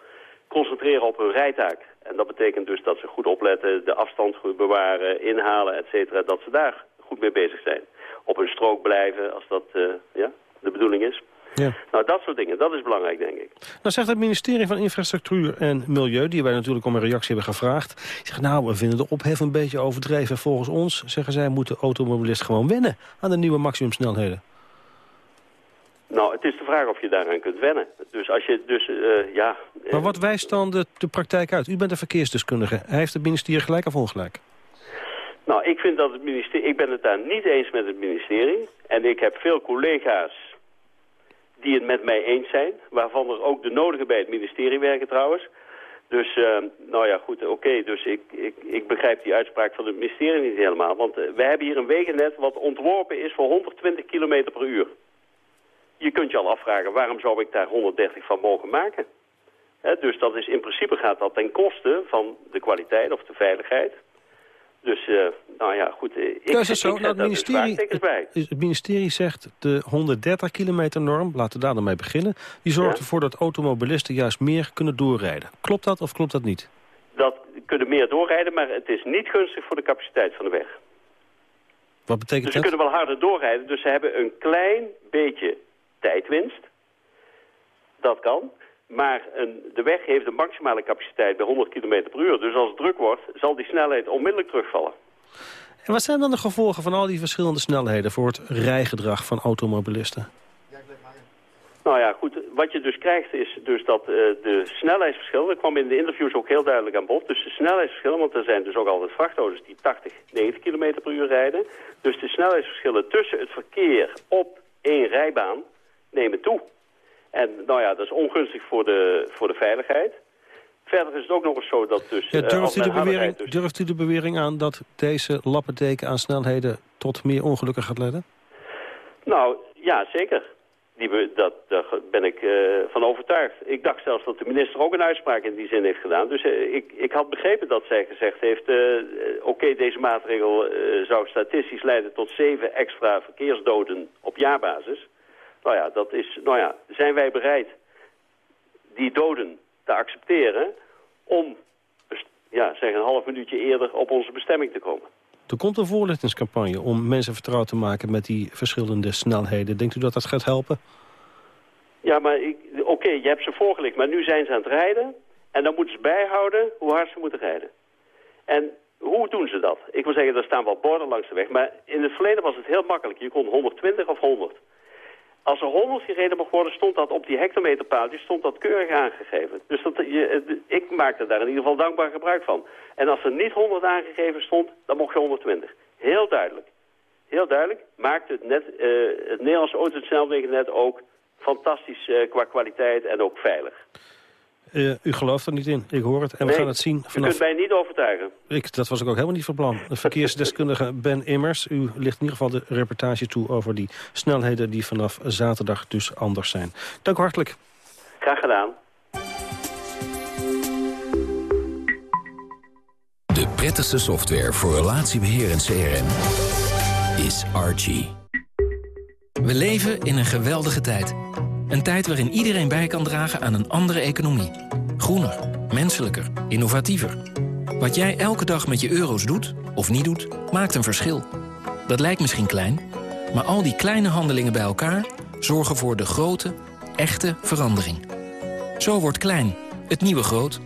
Speaker 22: concentreren op hun rijtaak. En dat betekent dus dat ze goed opletten, de afstand goed bewaren, inhalen, et cetera. Dat ze daar goed mee bezig zijn. Op hun strook blijven, als dat eh, ja, de bedoeling is.
Speaker 8: Ja.
Speaker 22: Nou, dat soort dingen, dat is belangrijk, denk ik.
Speaker 8: Nou zegt het ministerie van Infrastructuur en Milieu... die wij natuurlijk om een reactie hebben gevraagd... zegt nou, we vinden de ophef een beetje overdreven. Volgens ons, zeggen zij, moeten automobilisten gewoon wennen... aan de nieuwe maximumsnelheden.
Speaker 22: Nou, het is de vraag of je daaraan kunt wennen. Dus als je dus, eh, ja...
Speaker 8: Maar wat wijst dan de, de praktijk uit? U bent een verkeersdeskundige. Heeft het ministerie gelijk of ongelijk?
Speaker 22: Nou, ik vind dat het ministerie... Ik ben het daar niet eens met het ministerie. En ik heb veel collega's die het met mij eens zijn. Waarvan er ook de nodige bij het ministerie werken trouwens. Dus, eh, nou ja, goed, oké. Dus ik, ik, ik begrijp die uitspraak van het ministerie niet helemaal. Want eh, wij hebben hier een wegennet wat ontworpen is voor 120 km per uur. Je kunt je al afvragen, waarom zou ik daar 130 van mogen maken? Dus dat is, in principe gaat dat ten koste van de kwaliteit of de veiligheid. Dus, eh, nou ja, goed. eh, Ik,
Speaker 8: Ja, is dat zo?
Speaker 22: ik
Speaker 8: Nou, het,
Speaker 22: dus
Speaker 8: ministerie,
Speaker 22: bij.
Speaker 8: het, het ministerie zegt de 130 kilometer norm, laten we daar dan mee beginnen... die zorgt
Speaker 22: Ja.
Speaker 8: ervoor dat automobilisten juist meer kunnen doorrijden. Klopt dat of klopt dat niet?
Speaker 22: Dat kunnen meer doorrijden, maar het is niet gunstig voor de capaciteit van de weg.
Speaker 8: Wat betekent
Speaker 22: Dus ze
Speaker 8: dat?
Speaker 22: kunnen wel harder doorrijden, dus ze hebben een klein beetje tijdwinst. Dat kan. Maar een, de weg heeft een maximale capaciteit bij 100 km per uur. Dus als het druk wordt, zal die snelheid onmiddellijk terugvallen.
Speaker 8: En wat zijn dan de gevolgen van al die verschillende snelheden... voor het rijgedrag van automobilisten?
Speaker 22: Nou ja, goed. Wat je dus krijgt is dus dat eh, de snelheidsverschillen... dat kwam in de interviews ook heel duidelijk aan bod. Dus de snelheidsverschillen, want er zijn dus ook altijd vrachtauto's... die 80, 90 km per uur rijden. Dus de snelheidsverschillen tussen het verkeer op één rijbaan nemen toe. En nou ja, dat is ongunstig voor de, voor de veiligheid. Verder is het ook nog eens zo dat dus...
Speaker 8: Ja,
Speaker 22: eh,
Speaker 8: durft, u de bewering,
Speaker 22: dus-
Speaker 8: durft u de bewering aan dat deze lappendeken aan snelheden... tot meer ongelukken gaat leiden?
Speaker 22: Nou, ja, zeker. Die, dat, daar ben ik eh, van overtuigd. Ik dacht zelfs dat de minister ook een uitspraak in die zin heeft gedaan. Dus eh, ik, ik had begrepen dat zij gezegd heeft... oké, deze maatregel zou statistisch leiden tot zeven extra verkeersdoden op jaarbasis. Nou ja, dat is, nou ja, zijn wij bereid die doden te accepteren... om ja, zeg een half minuutje eerder op onze bestemming te komen?
Speaker 8: Er komt een voorlichtingscampagne om mensen vertrouwd te maken... met die verschillende snelheden. Denkt u dat dat gaat helpen?
Speaker 22: Ja, maar oké, je hebt ze voorgelegd, maar nu zijn ze aan het rijden. En dan moeten ze bijhouden hoe hard ze moeten rijden. En hoe doen ze dat? Ik wil zeggen, er staan wel borden langs de weg. Maar in het verleden was het heel makkelijk. Je kon 120 of 100. Als er 100 gereden mocht worden, stond dat op die hectometerpaaltje stond dat keurig aangegeven. Dus dat, je, het- ik maakte daar in ieder geval dankbaar gebruik van. En als er niet 100 aangegeven stond, dan mocht je 120. Heel duidelijk. Heel duidelijk. Maakt het, net, eh, het Nederlandse autosnelwegennet ook fantastisch eh, qua kwaliteit en ook veilig.
Speaker 8: Uh, u gelooft er niet in, ik hoor het. En we gaan het zien
Speaker 22: vanaf... u kunt mij niet overtuigen.
Speaker 8: Ik, dat was ik ook helemaal niet van plan. De verkeersdeskundige Ben Immers, u ligt in ieder geval de reportage toe... over die snelheden die vanaf zaterdag dus anders zijn. Dank u hartelijk.
Speaker 22: Graag gedaan.
Speaker 7: De prettigste software voor relatiebeheer en CRM is Archie.
Speaker 6: We leven in een geweldige tijd. Een tijd waarin iedereen bij kan dragen aan een andere economie. Groener, menselijker, innovatiever. Wat jij elke dag met je euro's doet, of niet doet, maakt een verschil. Dat lijkt misschien klein, maar al die kleine handelingen bij elkaar... zorgen voor de grote, echte verandering. Zo wordt klein, het nieuwe groot.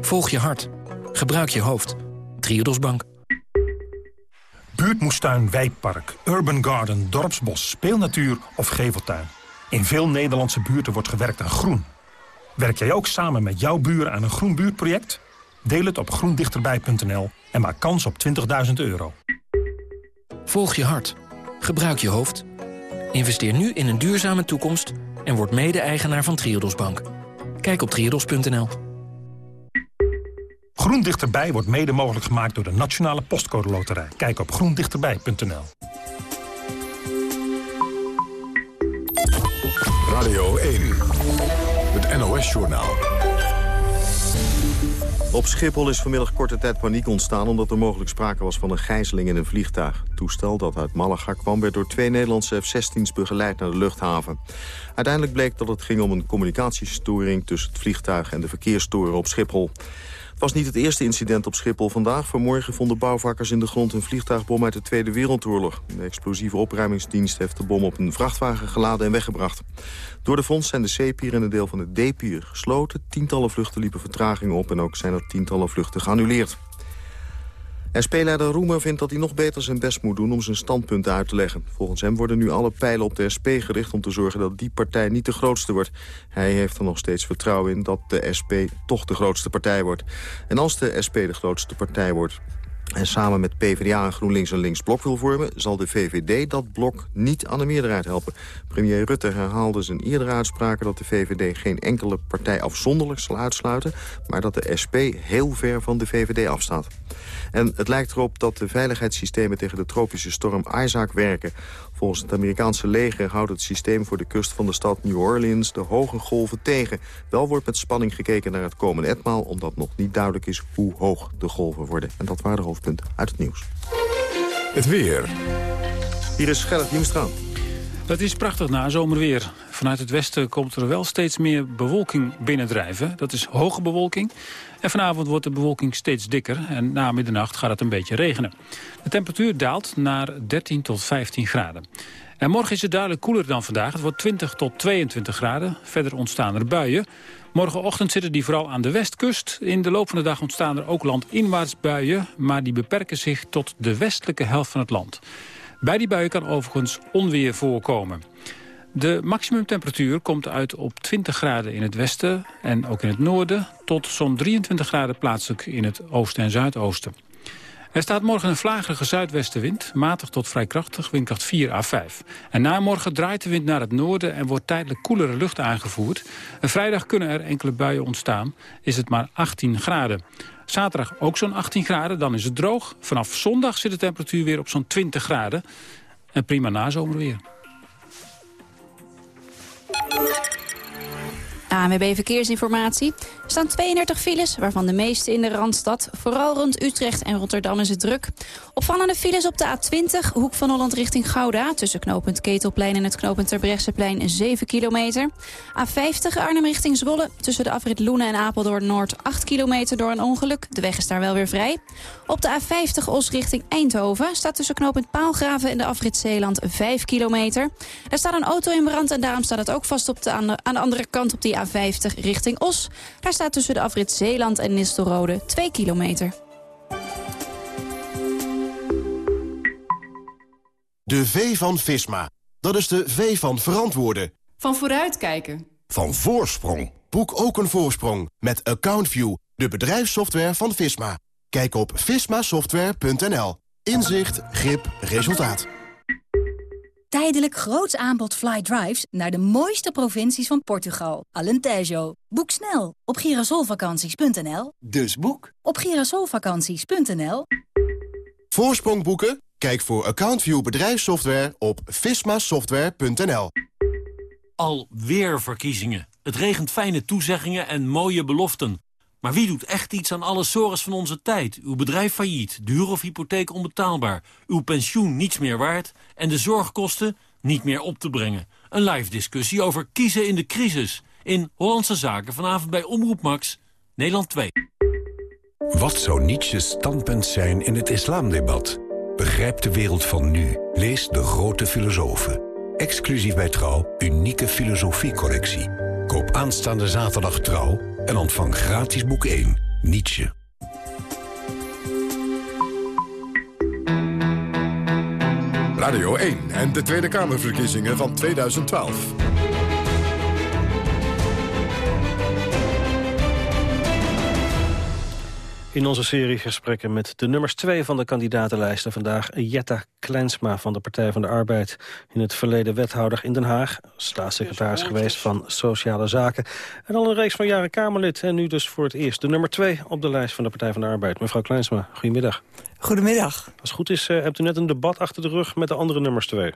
Speaker 6: Volg je hart. Gebruik je hoofd. Triodos Bank.
Speaker 23: Buurtmoestuin, wijkpark, urban garden, dorpsbos, speelnatuur of geveltuin. In veel Nederlandse buurten wordt gewerkt aan groen. Werk jij ook samen met jouw buren aan een groen buurtproject? Deel het op groendichterbij.nl en maak kans op 20.000 euro.
Speaker 6: Volg je hart. Gebruik je hoofd. Investeer nu in een duurzame toekomst en word mede-eigenaar van Triodos Bank. Kijk op triodos.nl.
Speaker 23: Groen Dichterbij wordt mede mogelijk gemaakt door de Nationale Postcode Loterij. Kijk op groendichterbij.nl.
Speaker 1: Radio 1, het NOS-journaal.
Speaker 2: Op Schiphol is vanmiddag korte tijd paniek ontstaan... omdat er mogelijk sprake was van een gijzeling in een vliegtuig. Het toestel dat uit Malaga kwam werd door twee Nederlandse F-16's begeleid naar de luchthaven. Uiteindelijk bleek dat het ging om een communicatiestoring... tussen het vliegtuig en de verkeerstoren op Schiphol was niet het eerste incident op Schiphol vandaag. Vanmorgen vonden bouwvakkers in de grond een vliegtuigbom uit de Tweede Wereldoorlog. De explosieve opruimingsdienst heeft de bom op een vrachtwagen geladen en weggebracht. Door de fonds zijn de C-pier en een deel van de D-pier gesloten. Tientallen vluchten liepen vertraging op en ook zijn er tientallen vluchten geannuleerd. SP-leider Roemer vindt dat hij nog beter zijn best moet doen om zijn standpunten uit te leggen. Volgens hem worden nu alle pijlen op de SP gericht om te zorgen dat die partij niet de grootste wordt. Hij heeft er nog steeds vertrouwen in dat de SP toch de grootste partij wordt. En als de SP de grootste partij wordt, en samen met PvdA en GroenLinks een links blok wil vormen... zal de VVD dat blok niet aan de meerderheid helpen. Premier Rutte herhaalde zijn eerdere uitspraken... dat de VVD geen enkele partij afzonderlijk zal uitsluiten... maar dat de SP heel ver van de VVD afstaat. En het lijkt erop dat de veiligheidssystemen tegen de tropische storm Isaac werken. Volgens het Amerikaanse leger houdt het systeem voor de kust van de stad New Orleans de hoge golven tegen. Wel wordt met spanning gekeken naar het komende etmaal... omdat nog niet duidelijk is hoe hoog de golven worden. En dat waren de hoofdpunten uit het nieuws.
Speaker 1: Het weer.
Speaker 2: Hier is Gerrit Hiemstra.
Speaker 24: Het is prachtig na zomerweer. Vanuit het westen komt er wel steeds meer bewolking binnendrijven. Dat is hoge bewolking. En vanavond wordt de bewolking steeds dikker en na middernacht gaat het een beetje regenen. De temperatuur daalt naar 13 tot 15 graden. En morgen is het duidelijk koeler dan vandaag. Het wordt 20 tot 22 graden. Verder ontstaan er buien. Morgenochtend zitten die vooral aan de westkust. In de loop van de dag ontstaan er ook landinwaarts buien... maar die beperken zich tot de westelijke helft van het land. Bij die buien kan overigens onweer voorkomen. De maximumtemperatuur komt uit op 20 graden in het westen en ook in het noorden... tot zo'n 23 graden plaatselijk in het oosten en zuidoosten. Er staat morgen een vlagerige zuidwestenwind, matig tot vrij krachtig, windkracht 4 à 5. En na morgen draait de wind naar het noorden en wordt tijdelijk koelere lucht aangevoerd. En vrijdag kunnen er enkele buien ontstaan, is het maar 18 graden. Zaterdag ook zo'n 18 graden, dan is het droog. Vanaf zondag zit de temperatuur weer op zo'n 20 graden. En prima nazomerweer.
Speaker 3: ANWB Verkeersinformatie. Er staan 32 files, waarvan de meeste in de Randstad. Vooral rond Utrecht en Rotterdam is het druk. Opvallende files op de A20, hoek van Holland richting Gouda... tussen knooppunt Ketelplein en het knooppunt Terbrechtseplein 7 kilometer. A50 Arnhem richting Zwolle, tussen de afrit Loenen en Apeldoorn Noord 8 kilometer door een ongeluk. De weg is daar wel weer vrij. Op de A50 Os richting Eindhoven staat tussen knooppunt Paalgraven en de afrit Zeeland 5 kilometer. Er staat een auto in brand en daarom staat het ook vast op de, aan, de, aan de andere kant op die A50 richting Os. Daar staat tussen de afrit Zeeland en Nistelrode 2 kilometer.
Speaker 25: De V van Visma. Dat is de V van verantwoorden.
Speaker 26: Van vooruitkijken.
Speaker 25: Van voorsprong. Boek ook een voorsprong met AccountView, de bedrijfssoftware van Visma. Kijk op vismasoftware.nl. Inzicht, grip, resultaat.
Speaker 26: Tijdelijk groots aanbod fly drives naar de mooiste provincies van Portugal. Alentejo. Boek snel op girasolvakanties.nl.
Speaker 25: Dus boek.
Speaker 26: Op girasolvakanties.nl.
Speaker 25: Voorsprong boeken? Kijk voor AccountView bedrijfssoftware op vismasoftware.nl.
Speaker 27: Alweer verkiezingen. Het regent fijne toezeggingen en mooie beloften. Maar wie doet echt iets aan alle sores van onze tijd? Uw bedrijf failliet, de huur of hypotheek onbetaalbaar... uw pensioen niets meer waard en de zorgkosten niet meer op te brengen. Een live discussie over kiezen in de crisis. In Hollandse Zaken vanavond bij Omroep Max, Nederland 2.
Speaker 28: Wat zou Nietzsche's standpunt zijn in het islamdebat? Begrijp de wereld van nu. Lees De Grote Filosofen. Exclusief bij Trouw, unieke filosofiecorrectie. Koop aanstaande zaterdag Trouw en ontvang gratis boek 1, Nietzsche.
Speaker 1: Radio 1 en de Tweede Kamerverkiezingen van 2012.
Speaker 8: In onze serie gesprekken met de nummers 2 van de kandidatenlijsten vandaag Jetta Kleinsma van de Partij van de Arbeid. In het verleden wethouder in Den Haag, staatssecretaris geweest van Sociale Zaken. En al een reeks van jaren Kamerlid en nu dus voor het eerst de nummer 2 op de lijst van de Partij van de Arbeid. Mevrouw Kleinsma, goedemiddag.
Speaker 29: Goedemiddag.
Speaker 8: Als het goed is, uh, hebt u net een debat achter de rug met de andere nummers 2.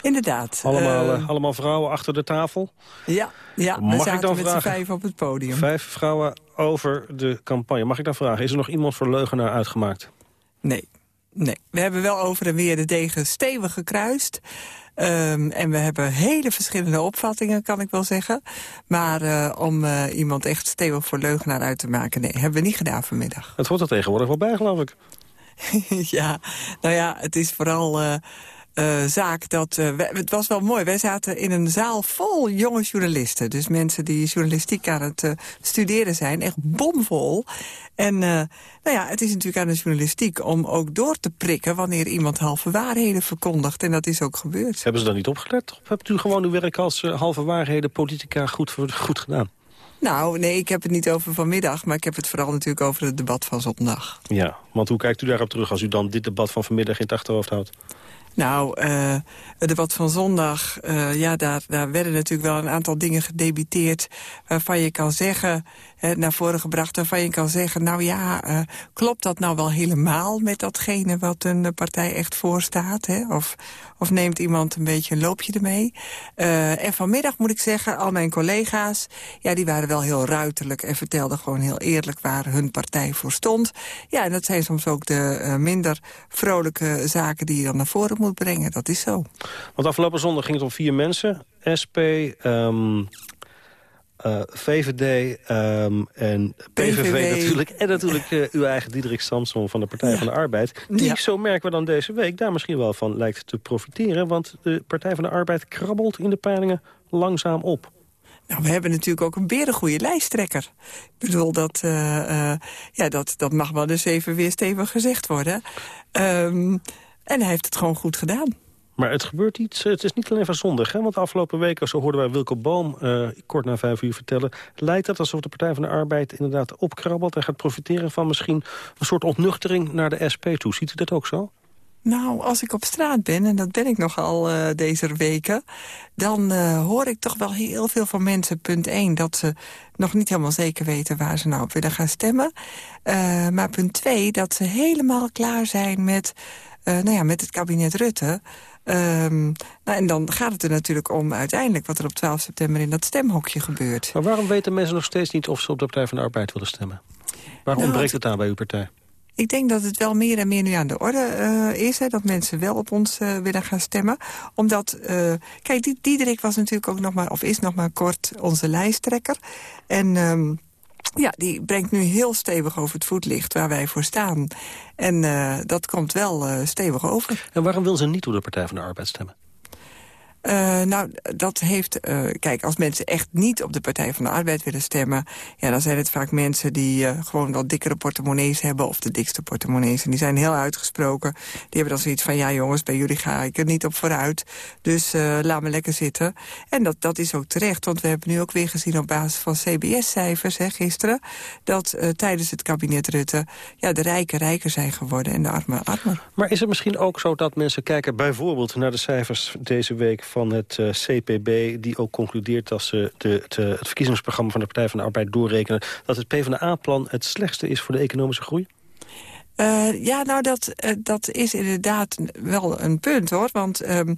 Speaker 29: Inderdaad.
Speaker 8: Allemaal,
Speaker 29: Uh,
Speaker 8: uh, allemaal vrouwen achter de tafel.
Speaker 29: Ja, ja
Speaker 8: Mag
Speaker 29: we zaten
Speaker 8: ik dan
Speaker 29: met z'n vijf op het podium.
Speaker 8: Vijf vrouwen over de campagne. Mag ik dan vragen, is er nog iemand voor leugenaar uitgemaakt?
Speaker 29: Nee, nee. We hebben wel over en weer de degen stevig gekruist. Um, en we hebben hele verschillende opvattingen, kan ik wel zeggen. Maar uh, om uh, iemand echt stevig voor leugenaar uit te maken... nee, hebben we niet gedaan vanmiddag.
Speaker 8: Het wordt er tegenwoordig wel bij, geloof ik.
Speaker 29: ja, nou ja, het is vooral... Uh, uh, zaak dat... Uh, we, het was wel mooi. Wij zaten in een zaal vol jonge journalisten. Dus mensen die journalistiek aan het studeren zijn. Echt bomvol. En nou ja, het is natuurlijk aan de journalistiek om ook door te prikken... wanneer iemand halve waarheden verkondigt. En dat is ook gebeurd.
Speaker 8: Hebben ze dan niet opgelet? Of hebt u gewoon uw werk als halve waarheden politica goed, goed gedaan?
Speaker 29: Nou, nee, ik heb het niet over vanmiddag... maar ik heb het vooral natuurlijk over het debat van zondag.
Speaker 8: Ja, want hoe kijkt u daarop terug als u dan dit debat van vanmiddag in het achterhoofd houdt?
Speaker 29: Nou, uh, het debat van zondag, uh, ja, daar, daar werden natuurlijk wel een aantal dingen gedebiteerd... waarvan je kan zeggen, naar voren gebracht, waarvan je kan zeggen... nou ja, uh, klopt dat nou wel helemaal met datgene wat een partij echt voorstaat? Hè? Of, of neemt iemand een beetje een loopje ermee? Uh, en vanmiddag moet ik zeggen, al mijn collega's... ja, die waren wel heel ruiterlijk en vertelden gewoon heel eerlijk... waar hun partij voor stond. Ja, en dat zijn soms ook de minder vrolijke zaken die je dan naar voren moet brengen. Dat is zo.
Speaker 8: Want afgelopen zondag ging het om vier mensen. SP, um, uh, VVD um, en PVV, PVV, natuurlijk. En natuurlijk uh, uw eigen Diederik Samson van de Partij ja. van de Arbeid. Die, ja. zo merken we dan deze week, daar misschien wel van lijkt te profiteren. Want de Partij van de Arbeid krabbelt in de peilingen langzaam op.
Speaker 29: Nou, we hebben natuurlijk ook een berengoede lijsttrekker. Ik bedoel, dat, uh, uh, ja, dat, dat mag wel dus even weer stevig gezegd worden. Um, en hij heeft het gewoon goed gedaan.
Speaker 8: Maar het gebeurt iets, het is niet alleen van zondag. Hè? Want de afgelopen weken, zo hoorden wij Wilco Boom uh, kort na vijf uur vertellen... lijkt het alsof de Partij van de Arbeid inderdaad opkrabbelt... en gaat profiteren van misschien een soort ontnuchtering naar de SP toe. Ziet u dat ook zo?
Speaker 29: Nou, als ik op straat ben, en dat ben ik nogal uh, deze weken... dan hoor ik toch wel heel veel van mensen, punt 1... dat ze nog niet helemaal zeker weten waar ze nou op willen gaan stemmen. Maar punt 2, dat ze helemaal klaar zijn met, nou ja, met het kabinet Rutte... Um, nou, en dan gaat het er natuurlijk om uiteindelijk wat er op 12 september in dat stemhokje gebeurt.
Speaker 8: Maar waarom weten mensen nog steeds niet of ze op de Partij van de Arbeid willen stemmen? Waarom nou, ontbreekt het aan bij uw partij?
Speaker 29: Ik denk dat het wel meer en meer nu aan de orde uh, is. Hè, dat mensen wel op ons uh, willen gaan stemmen. Omdat, uh, kijk, Diederik was natuurlijk ook nog maar, of is nog maar kort onze lijsttrekker. En... Um, ja, die brengt nu heel stevig over het voetlicht waar wij voor staan. En uh, dat komt wel uh, stevig over.
Speaker 8: En waarom wil ze niet op de Partij van de Arbeid stemmen?
Speaker 29: Uh, nou, dat heeft... Uh, kijk, als mensen echt niet op de Partij van de Arbeid willen stemmen... Ja, dan zijn het vaak mensen die uh, gewoon wat dikkere portemonnees hebben... of de dikste portemonnees. En die zijn heel uitgesproken. Die hebben dan zoiets van... ja jongens, bij jullie ga ik er niet op vooruit. Dus laat me lekker zitten. En dat, dat is ook terecht, want we hebben nu ook weer gezien... op basis van CBS-cijfers gisteren... dat tijdens het kabinet Rutte... ja, de rijken rijker zijn geworden en de armen armer.
Speaker 8: Maar is het misschien ook zo dat mensen kijken... bijvoorbeeld naar de cijfers deze week van het eh, CPB... die ook concludeert dat ze de, het, het verkiezingsprogramma van de Partij van de Arbeid doorrekenen... dat het PvdA-plan het slechtste is voor de economische groei?
Speaker 29: Uh, ja, nou, dat, uh, dat is inderdaad wel een punt, hoor. Want um,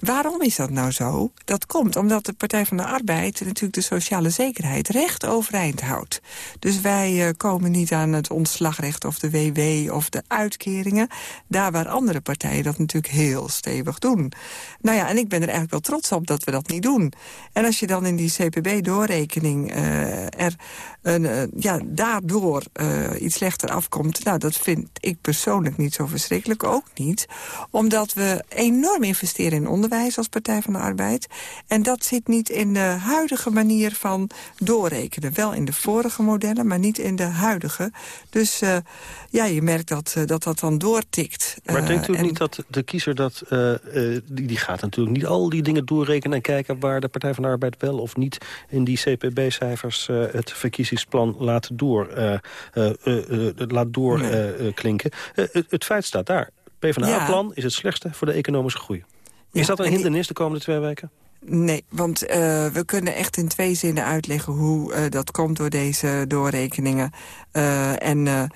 Speaker 29: waarom is dat nou zo? Dat komt omdat de Partij van de Arbeid natuurlijk de sociale zekerheid recht overeind houdt. Dus wij uh, komen niet aan het ontslagrecht of de WW of de uitkeringen. Daar waar andere partijen dat natuurlijk heel stevig doen. Nou ja, en ik ben er eigenlijk wel trots op dat we dat niet doen. En als je dan in die CPB-doorrekening er een, ja, daardoor iets slechter afkomt... nou, dat vind ik persoonlijk niet zo verschrikkelijk, ook niet. Omdat we enorm investeren in onderwijs als Partij van de Arbeid. En dat zit niet in de huidige manier van doorrekenen. Wel in de vorige modellen, maar niet in de huidige. Dus uh, ja, je merkt dat, uh, dat dat dan doortikt.
Speaker 8: Maar uh, denkt u en... niet dat de kiezer dat... die, die gaat natuurlijk niet al die dingen doorrekenen... en kijken waar de Partij van de Arbeid wel of niet... in die CPB-cijfers het verkiezingsplan laat door, laat door nee klinken. Het, feit staat daar. PvdA-plan ja. is het slechtste voor de economische groei. Is dat een hindernis de komende twee weken?
Speaker 29: Nee, want uh, we kunnen echt in twee zinnen uitleggen hoe uh, dat komt door deze doorrekeningen. Uh, en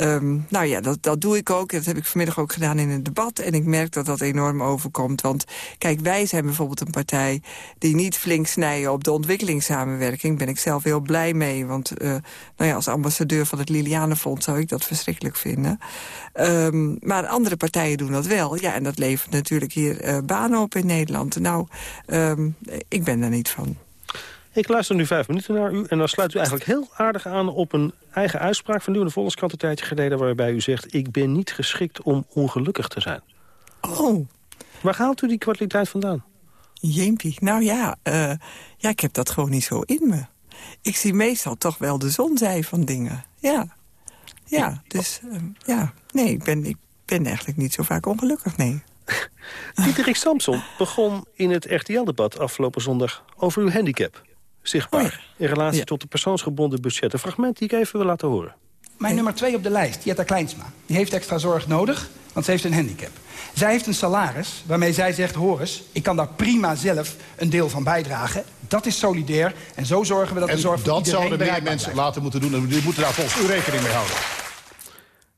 Speaker 29: Um, nou ja, dat, dat doe ik ook. Dat heb ik vanmiddag ook gedaan in een debat. En ik merk dat dat enorm overkomt. Want kijk, wij zijn bijvoorbeeld een partij die niet flink snijden op de ontwikkelingssamenwerking. ben ik zelf heel blij mee. Want uh, nou ja, als ambassadeur van het Lilianenfonds zou ik dat verschrikkelijk vinden. Um, maar andere partijen doen dat wel. Ja, en dat levert natuurlijk hier uh, banen op in Nederland. Nou, um, ik ben daar niet van.
Speaker 8: Ik luister nu vijf minuten naar u en dan sluit u eigenlijk heel aardig aan op een eigen uitspraak van u in de Volkskrant een tijdje geleden... waarbij u zegt, ik ben niet geschikt om ongelukkig te zijn.
Speaker 29: Oh.
Speaker 8: Waar haalt u die kwaliteit vandaan?
Speaker 29: Jeempie, nou ja, uh, ja, ik heb dat gewoon niet zo in me. Ik zie meestal toch wel de zonzij van dingen, ja. Ja, dus uh, ja, nee, ik ben, ik ben eigenlijk niet zo vaak ongelukkig, nee.
Speaker 8: Diederik Samson begon in het RTL-debat afgelopen zondag over uw handicap zichtbaar. Oh in relatie tot de persoonsgebonden budget. Een fragment die ik even wil laten horen.
Speaker 30: Mijn nummer twee op de lijst, Jetta Kleinsma. Die heeft extra zorg nodig, want ze heeft een handicap. Zij heeft een salaris waarmee zij zegt... Horus, ik kan daar prima zelf een deel van bijdragen. Dat is solidair en zo zorgen we dat
Speaker 31: en
Speaker 30: de zorg voor
Speaker 31: dat zouden meer mensen laten moeten doen. En die moeten daar volgens u rekening mee houden.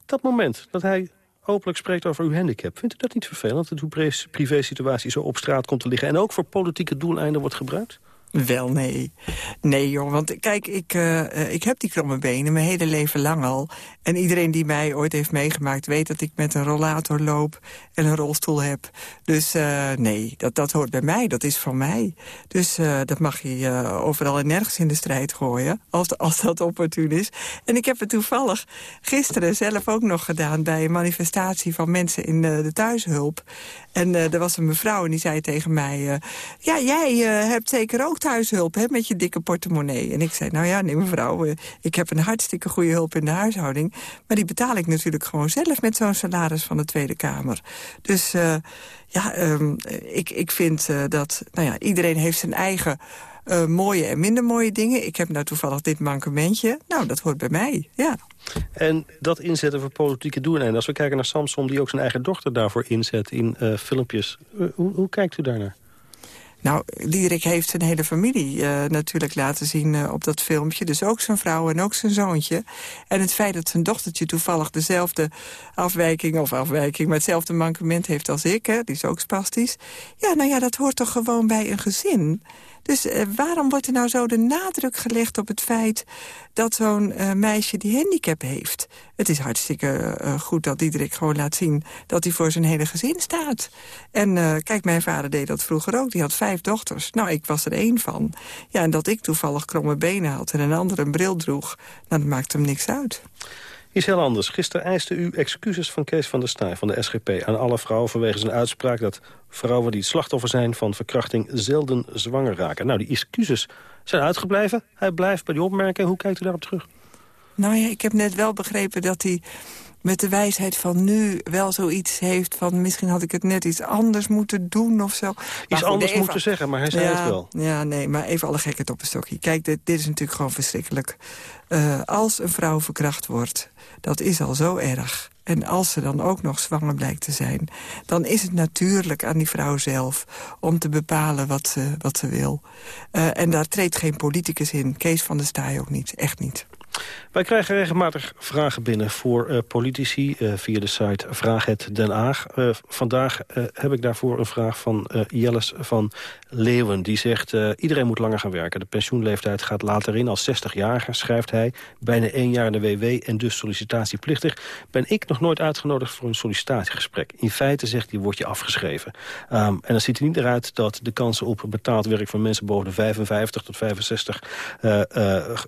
Speaker 8: Dat moment dat hij openlijk spreekt over uw handicap. Vindt u dat niet vervelend dat uw privé-situatie zo op straat komt te liggen... en ook voor politieke doeleinden wordt gebruikt?
Speaker 29: Wel, nee. Nee, jong, want kijk, ik, uh, ik heb die kromme benen mijn hele leven lang al. En iedereen die mij ooit heeft meegemaakt... weet dat ik met een rollator loop en een rolstoel heb. Dus uh, nee, dat, dat hoort bij mij, dat is van mij. Dus dat mag je overal en nergens in de strijd gooien... Als, als dat opportun is. En ik heb het toevallig gisteren zelf ook nog gedaan... bij een manifestatie van mensen in de thuishulp. En er was een mevrouw en die zei tegen mij... ja, jij hebt zeker ook hè, met je dikke portemonnee. En ik zei, nou ja, nee mevrouw, uh, ik heb een hartstikke goede hulp in de huishouding. Maar die betaal ik natuurlijk gewoon zelf met zo'n salaris van de Tweede Kamer. Dus uh, ja, um, ik, ik vind uh, dat nou ja, iedereen heeft zijn eigen... Mooie en minder mooie dingen. Ik heb nou toevallig dit mankementje. Nou, dat hoort bij mij, ja.
Speaker 8: En dat inzetten voor politieke doelen. En als we kijken naar Samson, die ook zijn eigen dochter daarvoor inzet in filmpjes. Hoe, hoe kijkt u daarnaar?
Speaker 29: Nou, Diederik heeft zijn hele familie uh, natuurlijk laten zien uh, op dat filmpje. Dus ook zijn vrouw en ook zijn zoontje. En het feit dat zijn dochtertje toevallig dezelfde afwijking... of afwijking, maar hetzelfde mankement heeft als ik, hè, die is ook spastisch. Ja, nou ja, dat hoort toch gewoon bij een gezin... Dus uh, waarom wordt er nou zo de nadruk gelegd op het feit... dat zo'n uh, meisje die handicap heeft? Het is hartstikke uh, goed dat Diederik gewoon laat zien... dat hij voor zijn hele gezin staat. En kijk, mijn vader deed dat vroeger ook. Die had vijf dochters. Nou, ik was er één van. Ja, en dat ik toevallig kromme benen had en een ander een bril droeg... Nou, dat maakt hem niks uit.
Speaker 8: Iets heel anders. Gisteren eiste u excuses van Kees van der Staaij van de SGP... aan alle vrouwen vanwege zijn uitspraak dat vrouwen die het slachtoffer zijn... van verkrachting zelden zwanger raken. Nou, die excuses zijn uitgebleven. Hij blijft bij die opmerking. Hoe kijkt u daarop terug?
Speaker 29: Nou ja, ik heb net wel begrepen dat hij met de wijsheid van nu wel zoiets heeft van... misschien had ik het net iets anders moeten doen of zo.
Speaker 8: Iets anders moeten zeggen, maar hij zei
Speaker 29: ja,
Speaker 8: het wel.
Speaker 29: Ja, nee, maar even alle gekheid op een stokje. Kijk, dit, dit is natuurlijk gewoon verschrikkelijk. Uh, als een vrouw verkracht wordt, dat is al zo erg. En als ze dan ook nog zwanger blijkt te zijn... dan is het natuurlijk aan die vrouw zelf om te bepalen wat ze, wat ze wil. Uh, en daar treedt geen politicus in. Kees van der Staaij ook niet, echt niet.
Speaker 8: Wij krijgen regelmatig vragen binnen voor uh, politici uh, via de site Vraag het Den Haag. Uh, vandaag heb ik daarvoor een vraag van Jelles van Leeuwen. Die zegt, iedereen moet langer gaan werken. De pensioenleeftijd gaat later in als 60-jarige, schrijft hij. Bijna één jaar in de WW en dus sollicitatieplichtig. Ben ik nog nooit uitgenodigd voor een sollicitatiegesprek. In feite, zegt hij, word je afgeschreven. Um, en dan ziet er niet eruit dat de kansen op betaald werk... van mensen boven de 55 tot 65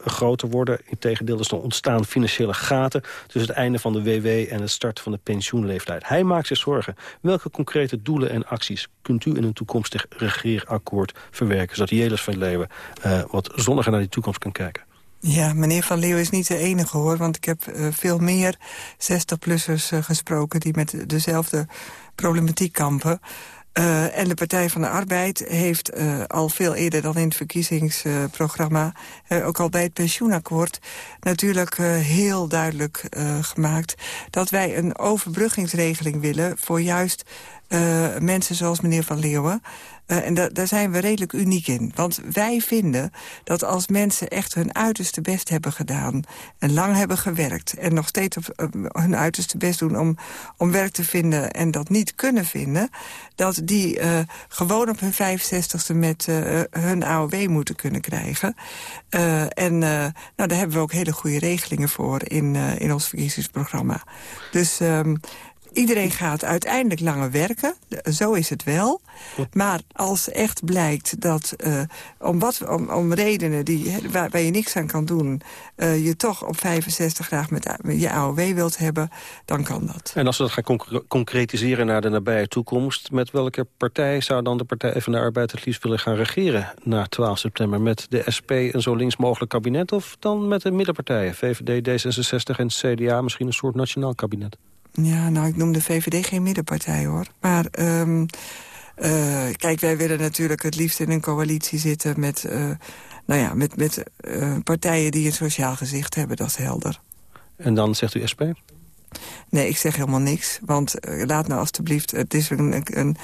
Speaker 8: groter worden. Integendeel, er ontstaan financiële gaten... tussen het einde van de WW en het start van de pensioenleeftijd. Hij maakt zich zorgen. Welke concrete doelen en acties kunt u in een toekomstig regeerakkoord verwerken... zodat Jelis van Leeuwen uh, wat zonniger naar die toekomst kan kijken?
Speaker 29: Ja, meneer Van Leeuwen is niet de enige hoor. Want ik heb uh, veel meer 60-plussers uh, gesproken... die met dezelfde problematiek kampen. Uh, en de Partij van de Arbeid heeft uh, al veel eerder dan in het verkiezingsprogramma... Uh, ook al bij het pensioenakkoord natuurlijk heel duidelijk gemaakt... dat wij een overbruggingsregeling willen voor juist mensen zoals meneer Van Leeuwen... Uh, en da daar zijn we redelijk uniek in. Want wij vinden dat als mensen echt hun uiterste best hebben gedaan... en lang hebben gewerkt en nog steeds hun uiterste best doen... Om, om werk te vinden en dat niet kunnen vinden... dat die uh, gewoon op hun 65ste met hun AOW moeten kunnen krijgen. en nou, daar hebben we ook hele goede regelingen voor in, in ons verkiezingsprogramma. Dus... Um, Iedereen gaat uiteindelijk langer werken, zo is het wel. Maar als echt blijkt dat uh, om, wat, om, om redenen die, waar, waar je niks aan kan doen... Uh, je toch op 65 graag met, met je AOW wilt hebben, dan kan dat.
Speaker 8: En als we dat gaan conc concretiseren naar de nabije toekomst... met welke partij zou dan de Partij van de Arbeid het liefst willen gaan regeren... na 12 september? Met de SP een zo links mogelijk kabinet... of dan met de middenpartijen, VVD, D66 en CDA... misschien een soort nationaal kabinet?
Speaker 29: Ja, nou, ik noem de VVD geen middenpartij, hoor. Maar, um, uh, kijk, wij willen natuurlijk het liefst in een coalitie zitten... met, uh, nou ja, met, met uh, partijen die een sociaal gezicht hebben, dat is helder.
Speaker 8: En dan zegt u SP?
Speaker 29: Nee, ik zeg helemaal niks. Want laat nou alstublieft, het is een, een,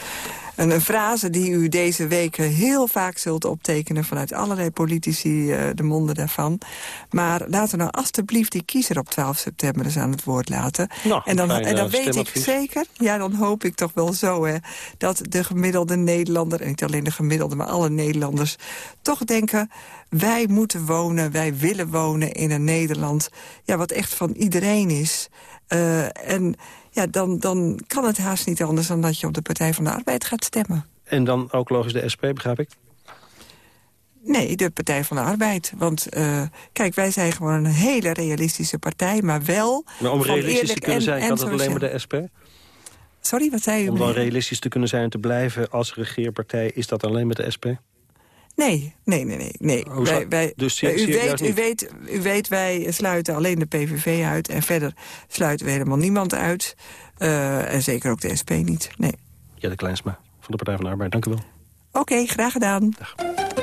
Speaker 29: een, een frase die u deze weken heel vaak zult optekenen... vanuit allerlei politici, uh, de monden daarvan. Maar laten we nou alstublieft die kiezer op 12 september eens aan het woord laten.
Speaker 8: Nou,
Speaker 29: en dan,
Speaker 8: fijn,
Speaker 29: en dan weet ik zeker, ja, dan hoop ik toch wel zo... Hè, dat de gemiddelde Nederlander, en niet alleen de gemiddelde... maar alle Nederlanders, toch denken... wij moeten wonen, wij willen wonen in een Nederland... Ja, wat echt van iedereen is... Uh, en ja, dan, dan kan het haast niet anders dan dat je op de Partij van de Arbeid gaat stemmen.
Speaker 8: En dan ook logisch de SP, begrijp ik?
Speaker 29: Nee, de Partij van de Arbeid. Want uh, kijk, wij zijn gewoon een hele realistische partij, maar wel...
Speaker 8: Maar om realistisch te kunnen
Speaker 29: en,
Speaker 8: zijn, kan dat alleen maar de SP?
Speaker 29: Sorry, wat zei u?
Speaker 8: Om dan realistisch te kunnen zijn en te blijven als regeerpartij... is dat alleen met de SP?
Speaker 29: Nee, nee, nee, nee. nee.
Speaker 8: Oh,
Speaker 29: wij, wij,
Speaker 8: dus
Speaker 29: u, weet, u, weet, u weet, wij sluiten alleen de PVV uit... en verder sluiten we helemaal niemand uit. Uh, en zeker ook de SP niet, nee.
Speaker 8: Ja, de Kleinsma van de Partij van de Arbeid, dank u wel.
Speaker 29: Oké, okay, graag gedaan.
Speaker 8: Dag.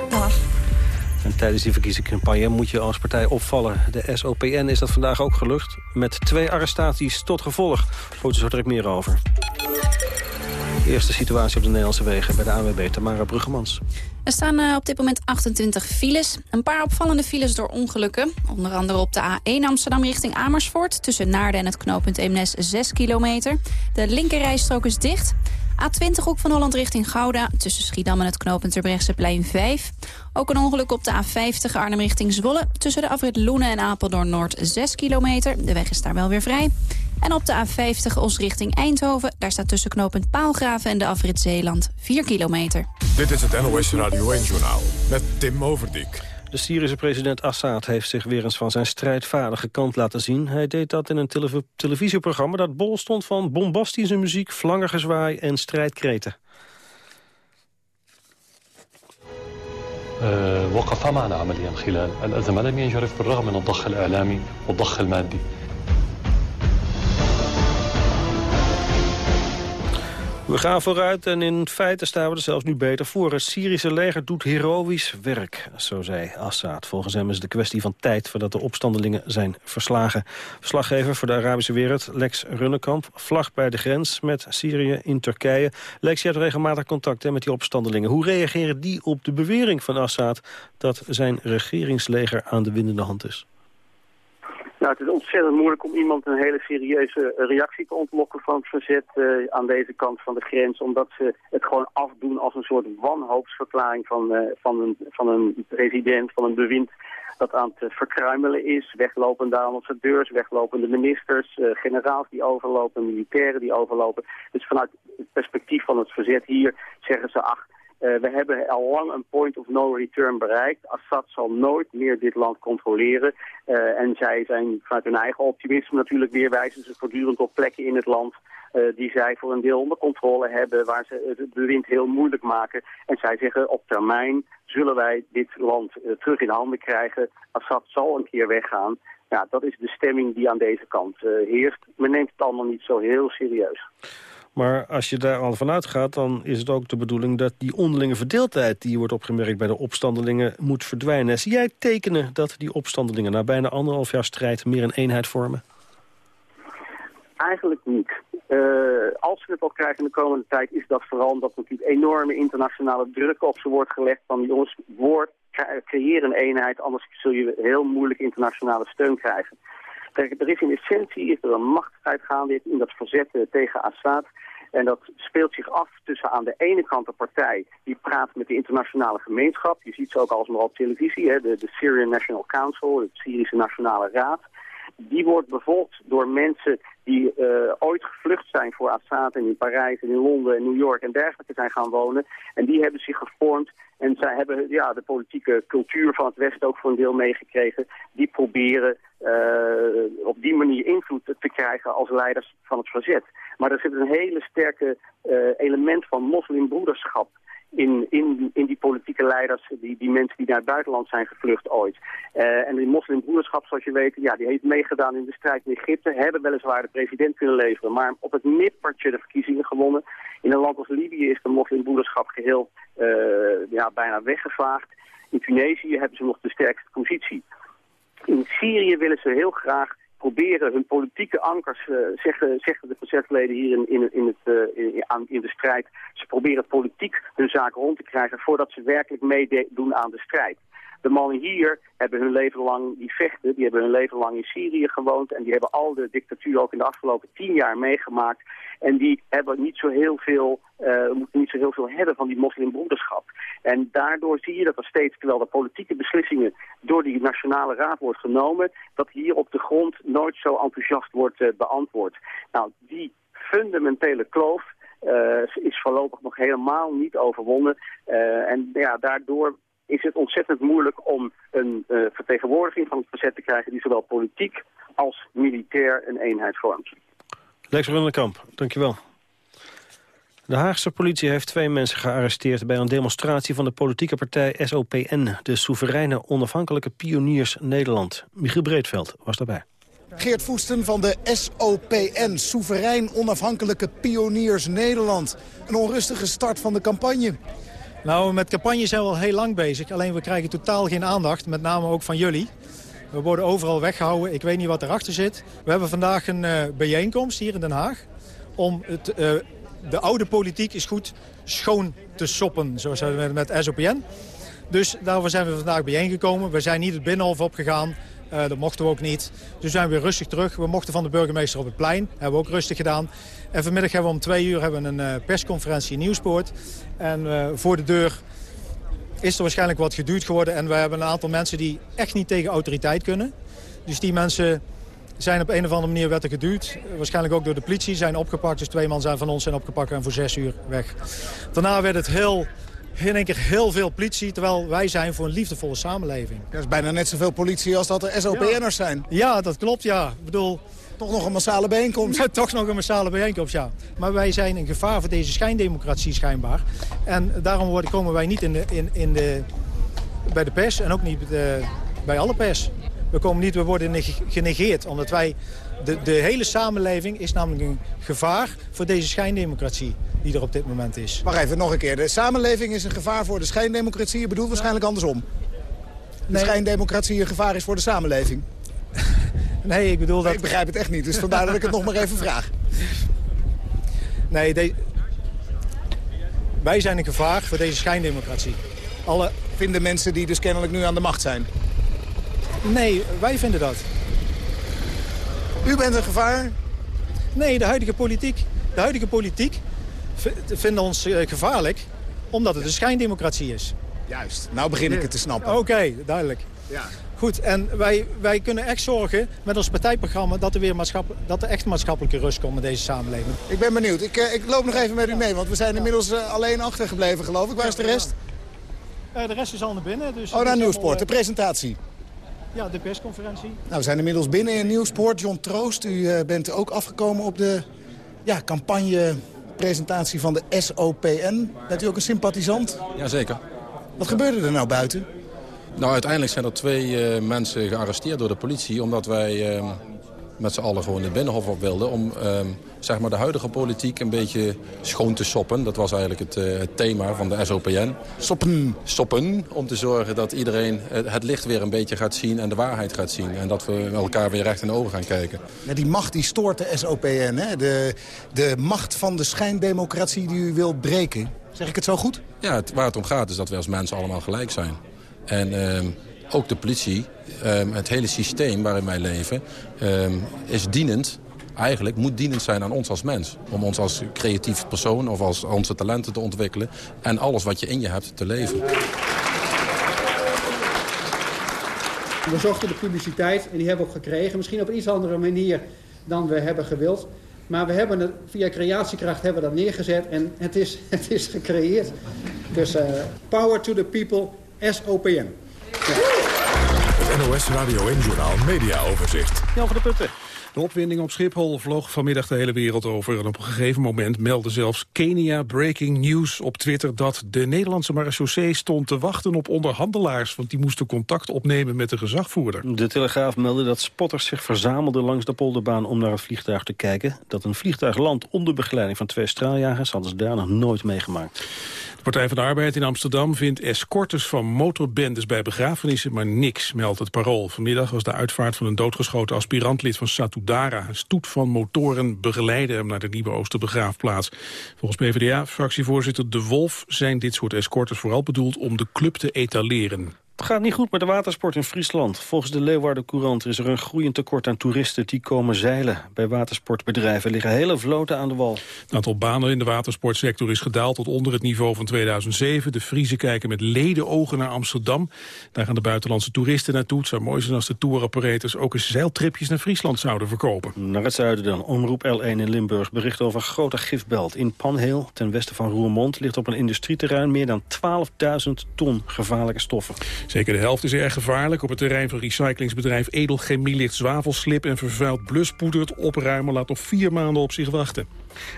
Speaker 29: Dag.
Speaker 8: En tijdens die verkiezingscampagne moet je als partij opvallen. De SOPN is dat vandaag ook gelukt. Met twee arrestaties tot gevolg. Hoort er zo direct meer over. De eerste situatie op de Nederlandse wegen bij de ANWB, Tamara Bruggemans.
Speaker 3: Er staan uh, op dit moment 28 files. Een paar opvallende files door ongelukken. Onder andere op de A1 Amsterdam richting Amersfoort. Tussen Naarden en het knooppunt Eemnes 6 kilometer. De linkerrijstrook is dicht. A20 Hoek van Holland richting Gouda. Tussen Schiedam en het knooppunt Terbrechtseplein 5. Ook een ongeluk op de A50 Arnhem richting Zwolle. Tussen de afrit Loenen en Apeldoorn Noord 6 kilometer. De weg is daar wel weer vrij. En op de A50 Os richting Eindhoven. Daar staat tussen knooppunt Paalgraven en de afrit Zeeland 4 kilometer.
Speaker 1: Dit is het NOS Radio 1-journaal met Tim Overdijk.
Speaker 8: De Syrische president Assad heeft zich weer eens van zijn strijdvaardige kant laten zien. Hij deed dat in een televisieprogramma dat bol stond van bombastische muziek, vlangengezwaai en strijdkreten.
Speaker 32: وقف معنا عمليا خلال الأزمة لم ينجرف بالرغم من الضخ الإعلامي والضخ المادي
Speaker 8: We gaan vooruit en in feite staan we er zelfs nu beter voor. Het Syrische leger doet heroïsch werk, zo zei Assad. Volgens hem is het de kwestie van tijd voordat de opstandelingen zijn verslagen. Verslaggever voor de Arabische Wereld, Lex Runnekamp, vlag bij de grens met Syrië in Turkije. Lex, je hebt regelmatig contact met die opstandelingen. Hoe reageren die op de bewering van Assad dat zijn regeringsleger aan de winnende hand is?
Speaker 33: Nou, het is ontzettend moeilijk om iemand een hele serieuze reactie te ontlokken van het verzet uh, aan deze kant van de grens. Omdat ze het gewoon afdoen als een soort wanhoopsverklaring van, uh, van, een, van een president, van een bewind dat aan het verkruimelen is. Weglopende ambassadeurs, weglopende ministers, uh, generaals die overlopen, militairen die overlopen. Dus vanuit het perspectief van het verzet hier zeggen ze, ach, uh, we hebben al lang een point of no return bereikt. Assad zal nooit meer dit land controleren. Uh, en zij zijn vanuit hun eigen optimisme natuurlijk weer wijzen ze voortdurend op plekken in het land uh, die zij voor een deel onder controle hebben, waar ze het bewind heel moeilijk maken. En zij zeggen op termijn zullen wij dit land terug in handen krijgen. Assad zal een keer weggaan. Ja, dat is de stemming die aan deze kant heerst. Men neemt het allemaal niet zo heel serieus.
Speaker 8: Maar als je daar al vanuit gaat, dan is het ook de bedoeling... dat die onderlinge verdeeldheid die wordt opgemerkt bij de opstandelingen moet verdwijnen. Zie jij tekenen dat die opstandelingen na bijna anderhalf jaar strijd meer een eenheid vormen?
Speaker 33: Eigenlijk niet. Uh, als ze het al krijgen in de komende tijd is dat vooral omdat natuurlijk enorme internationale druk op ze wordt gelegd. Van jongens, woord, creëer een eenheid, anders zul je heel moeilijk internationale steun krijgen. Er is in essentie een machtsstrijd gaande in dat verzet tegen Assad. En dat speelt zich af tussen aan de ene kant de partij die praat met de internationale gemeenschap. Je ziet ze ook alsmaar op televisie, hè, de, de Syrian National Council, de Syrische Nationale Raad. Die wordt bevolkt door mensen die uh, ooit gevlucht zijn voor Assad en in Parijs en in Londen en New York en dergelijke zijn gaan wonen. En die hebben zich gevormd en zij hebben ja, de politieke cultuur van het Westen ook voor een deel meegekregen. Die proberen uh, op die manier invloed te krijgen als leiders van het verzet. Maar er zit een hele sterke uh, element van moslimbroederschap in, in, in die politieke leiders, die, die mensen die naar het buitenland zijn gevlucht ooit. Uh, en die moslimbroederschap, zoals je weet, ja, die heeft meegedaan in de strijd in Egypte, hebben weliswaar de president kunnen leveren, maar op het nippertje de verkiezingen gewonnen. In een land als Libië is de moslimbroederschap geheel uh, ja, bijna weggevaagd. In Tunesië hebben ze nog de sterkste positie. In Syrië willen ze heel graag proberen hun politieke ankers, uh, zeggen, zeggen de verzetleden hier in, in, in, het, uh, in, aan, in de strijd. Ze proberen politiek hun zaak rond te krijgen voordat ze werkelijk meedoen aan de strijd. De mannen hier hebben hun leven lang, die vechten, die hebben hun leven lang in Syrië gewoond. En die hebben al de dictatuur ook in de afgelopen tien jaar meegemaakt. En die hebben niet zo heel veel, uh, moeten niet zo heel veel hebben van die moslimbroederschap. En daardoor zie je dat er steeds, terwijl de politieke beslissingen door die Nationale Raad wordt genomen, dat hier op de grond nooit zo enthousiast wordt uh, beantwoord. Nou, die fundamentele kloof uh, is voorlopig nog helemaal niet overwonnen. En ja, daardoor is het ontzettend moeilijk om een uh, vertegenwoordiging van het verzet te krijgen... die zowel politiek als militair een eenheid vormt.
Speaker 8: Lex Runderkamp, dankjewel. De Haagse politie heeft twee mensen gearresteerd... bij een demonstratie van de politieke partij SOPN... de Soevereine Onafhankelijke Pioniers Nederland. Michiel Breedveld was daarbij.
Speaker 34: Geert Voesten van de SOPN, Soeverein Onafhankelijke Pioniers Nederland. Een onrustige start van de campagne.
Speaker 35: Nou, met campagne zijn we al heel lang bezig. Alleen we krijgen totaal geen aandacht, met name ook van jullie. We worden overal weggehouden. Ik weet niet wat erachter zit. We hebben vandaag een uh, bijeenkomst hier in Den Haag. Om het, uh, de oude politiek is goed schoon te soppen, zoals we met SOPN. Dus daarvoor zijn we vandaag bijeengekomen. We zijn niet het Binnenhof opgegaan. Uh, dat mochten we ook niet. Dus we zijn weer rustig terug. We mochten van de burgemeester op het plein. Hebben we ook rustig gedaan. En vanmiddag hebben we om twee uur hebben we een uh, persconferentie in Nieuwspoort. En uh, voor de deur is er waarschijnlijk wat geduwd geworden. En we hebben een aantal mensen die echt niet tegen autoriteit kunnen. Dus die mensen zijn op een of andere manier wetten geduwd. Waarschijnlijk ook door de politie zijn opgepakt. Dus twee man zijn van ons zijn opgepakt en voor zes uur weg. Daarna werd het heel in één keer heel veel politie... terwijl wij zijn voor een liefdevolle samenleving.
Speaker 34: Dat is bijna net zoveel politie als dat er SOPN'ers zijn.
Speaker 35: Ja, dat klopt, ja. Ik bedoel...
Speaker 34: Toch nog een massale bijeenkomst.
Speaker 35: Toch nog een massale bijeenkomst, ja. Maar wij zijn een gevaar voor deze schijndemocratie schijnbaar. En daarom worden, komen wij niet in de, in, in de, bij de pers en ook niet de, bij alle pers. We, komen niet, we worden genegeerd, omdat wij... De, de hele samenleving is namelijk een gevaar voor deze schijndemocratie die er op dit moment is.
Speaker 34: Wacht even, nog een keer. De samenleving is een gevaar voor de schijndemocratie. Je bedoelt waarschijnlijk andersom. De nee. schijndemocratie een gevaar is voor de samenleving.
Speaker 35: Nee, ik bedoel dat...
Speaker 34: ik begrijp het echt niet, dus vandaar dat ik het nog maar even vraag.
Speaker 35: Nee, de... wij zijn een gevaar voor deze schijndemocratie.
Speaker 34: Alle... Vinden mensen die dus kennelijk nu aan de macht zijn?
Speaker 35: Nee, wij vinden dat.
Speaker 34: U bent een gevaar?
Speaker 35: Nee, de huidige politiek, de huidige politiek vinden ons eh, gevaarlijk omdat het een schijndemocratie is.
Speaker 34: Juist, nou begin ik het te snappen.
Speaker 35: Oké, duidelijk. Ja. Goed, en wij, wij kunnen echt zorgen met ons partijprogramma... dat er, weer dat er echt maatschappelijke rust komt in deze samenleving.
Speaker 34: Ik ben benieuwd. Ik, eh, ik loop nog even met u mee, want we zijn inmiddels uh, alleen achtergebleven, geloof ik. Waar is de rest?
Speaker 35: Uh, de rest is al naar binnen. Dus
Speaker 34: oh, naar Nieuwsport, de presentatie.
Speaker 35: Ja, de persconferentie.
Speaker 34: Nou, we zijn inmiddels binnen in Nieuwsport. John Troost, u bent ook afgekomen op de ja, campagnepresentatie van de SOPN. Bent u ook een sympathisant?
Speaker 36: Jazeker.
Speaker 34: Wat gebeurde er nou buiten?
Speaker 36: Nou, uiteindelijk zijn er twee uh, mensen gearresteerd door de politie... omdat wij uh, met z'n allen gewoon de Binnenhof op wilden... om uh, zeg maar de huidige politiek een beetje schoon te soppen. Dat was eigenlijk het, uh, het thema van de SOPN.
Speaker 34: Soppen.
Speaker 36: Soppen, om te zorgen dat iedereen het licht weer een beetje gaat zien... en de waarheid gaat zien. En dat we elkaar weer recht in de ogen gaan kijken.
Speaker 34: Ja, die macht die stoort de SOPN, hè? De, de macht van de schijndemocratie die u wilt breken. Zeg ik het zo goed?
Speaker 36: Ja, het, waar het om gaat is dat we als mensen allemaal gelijk zijn. En uh, ook de politie, uh, het hele systeem waarin wij leven, uh, is dienend. Eigenlijk moet dienend zijn aan ons als mens. Om ons als creatief persoon of als onze talenten te ontwikkelen. En alles wat je in je hebt te leven.
Speaker 37: We zochten de publiciteit en die hebben we ook gekregen. Misschien op iets andere manier dan we hebben gewild. Maar we hebben het, via creatiekracht hebben we dat neergezet en het is, het is gecreëerd. Dus uh, power to the people, SOPN.
Speaker 1: Het NOS Radio en Journal Media Overzicht.
Speaker 8: Jan van de Putten. De opwinding op Schiphol vloog vanmiddag de hele wereld over. En op een gegeven moment meldde zelfs Kenia Breaking News op Twitter... dat de Nederlandse marechaussee stond te wachten op onderhandelaars... want die moesten contact opnemen met de gezagvoerder. De Telegraaf meldde dat spotters zich verzamelden langs de polderbaan... om naar het vliegtuig te kijken. Dat een vliegtuig landt onder begeleiding van twee straaljagers... hadden ze daar nog nooit meegemaakt. Partij van de Arbeid in Amsterdam vindt escortes van motorbendes bij begrafenissen maar niks, meldt het parool. Vanmiddag was de uitvaart van een doodgeschoten aspirantlid van Satudara. Een stoet van motoren begeleidde hem naar de Nieuwe Oosterbegraafplaats. Volgens PvdA-fractievoorzitter De Wolf zijn dit soort escortes vooral bedoeld om de club te etaleren. Het gaat niet goed met de watersport in Friesland. Volgens de Leeuwarden Courant is er een groeiend tekort aan toeristen die komen zeilen. Bij watersportbedrijven liggen hele vloten aan de wal. Het aantal banen in de watersportsector is gedaald tot onder het niveau van 2007. De Friese kijken met ledenogen naar Amsterdam. Daar gaan de buitenlandse toeristen naartoe. Het zou mooi zijn als de tour ook eens zeiltripjes naar Friesland zouden verkopen. Naar het zuiden dan. Omroep L1 in Limburg bericht over een grote gifbelt. In Panheel, ten westen van Roermond, ligt op een industrieterrein meer dan 12.000 ton gevaarlijke stoffen. Zeker de helft is erg gevaarlijk. Op het terrein van recyclingsbedrijf Edelchemie ligt zwavelslip en vervuild bluspoeder. Het opruimen laat nog vier maanden op zich wachten.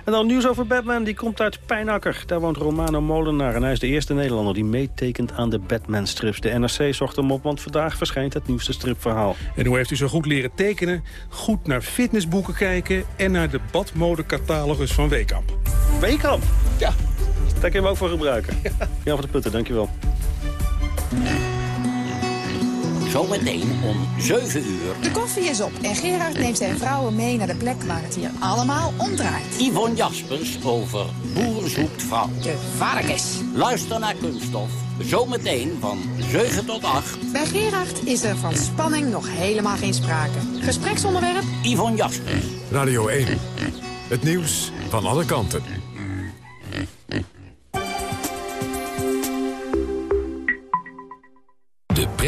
Speaker 8: En dan nieuws over Batman, die komt uit Pijnakker. Daar woont Romano Molenaar en hij is de eerste Nederlander die meetekent aan de Batman-strips. De NRC zocht hem op, want vandaag verschijnt het nieuwste stripverhaal. En hoe heeft u zo goed leren tekenen? Goed naar fitnessboeken kijken en naar de badmode-catalogus van Weekamp. Weekamp? Ja. Daar kun je hem ook voor gebruiken. Ja. Jan van de Putten, dankjewel.
Speaker 38: Zometeen om 7 uur.
Speaker 39: De koffie is op en Gerard neemt zijn vrouwen mee naar de plek waar het hier allemaal om draait.
Speaker 38: Yvonne Jaspers over Boer zoekt vrouw.
Speaker 39: De varkens.
Speaker 38: Luister naar Kunststof. Zometeen van 7 tot 8.
Speaker 39: Bij Gerard is er van spanning nog helemaal geen sprake. Gespreksonderwerp?
Speaker 38: Yvonne Jaspers.
Speaker 1: Radio 1. Het nieuws van alle kanten.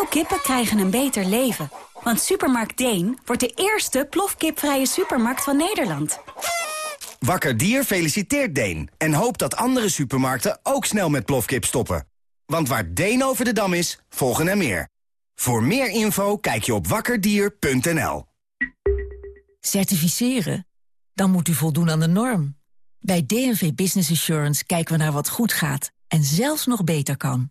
Speaker 40: Veel kippen krijgen een beter leven. Want Supermarkt Deen wordt de eerste plofkipvrije supermarkt van Nederland.
Speaker 25: Wakker Dier feliciteert Deen en hoopt dat andere supermarkten ook snel met plofkip stoppen. Want waar Deen over de dam is, volgen er meer. Voor meer info kijk je op wakkerdier.nl.
Speaker 41: Certificeren? Dan moet u voldoen aan de norm. Bij DNV Business Assurance kijken we naar wat goed gaat en zelfs nog beter kan.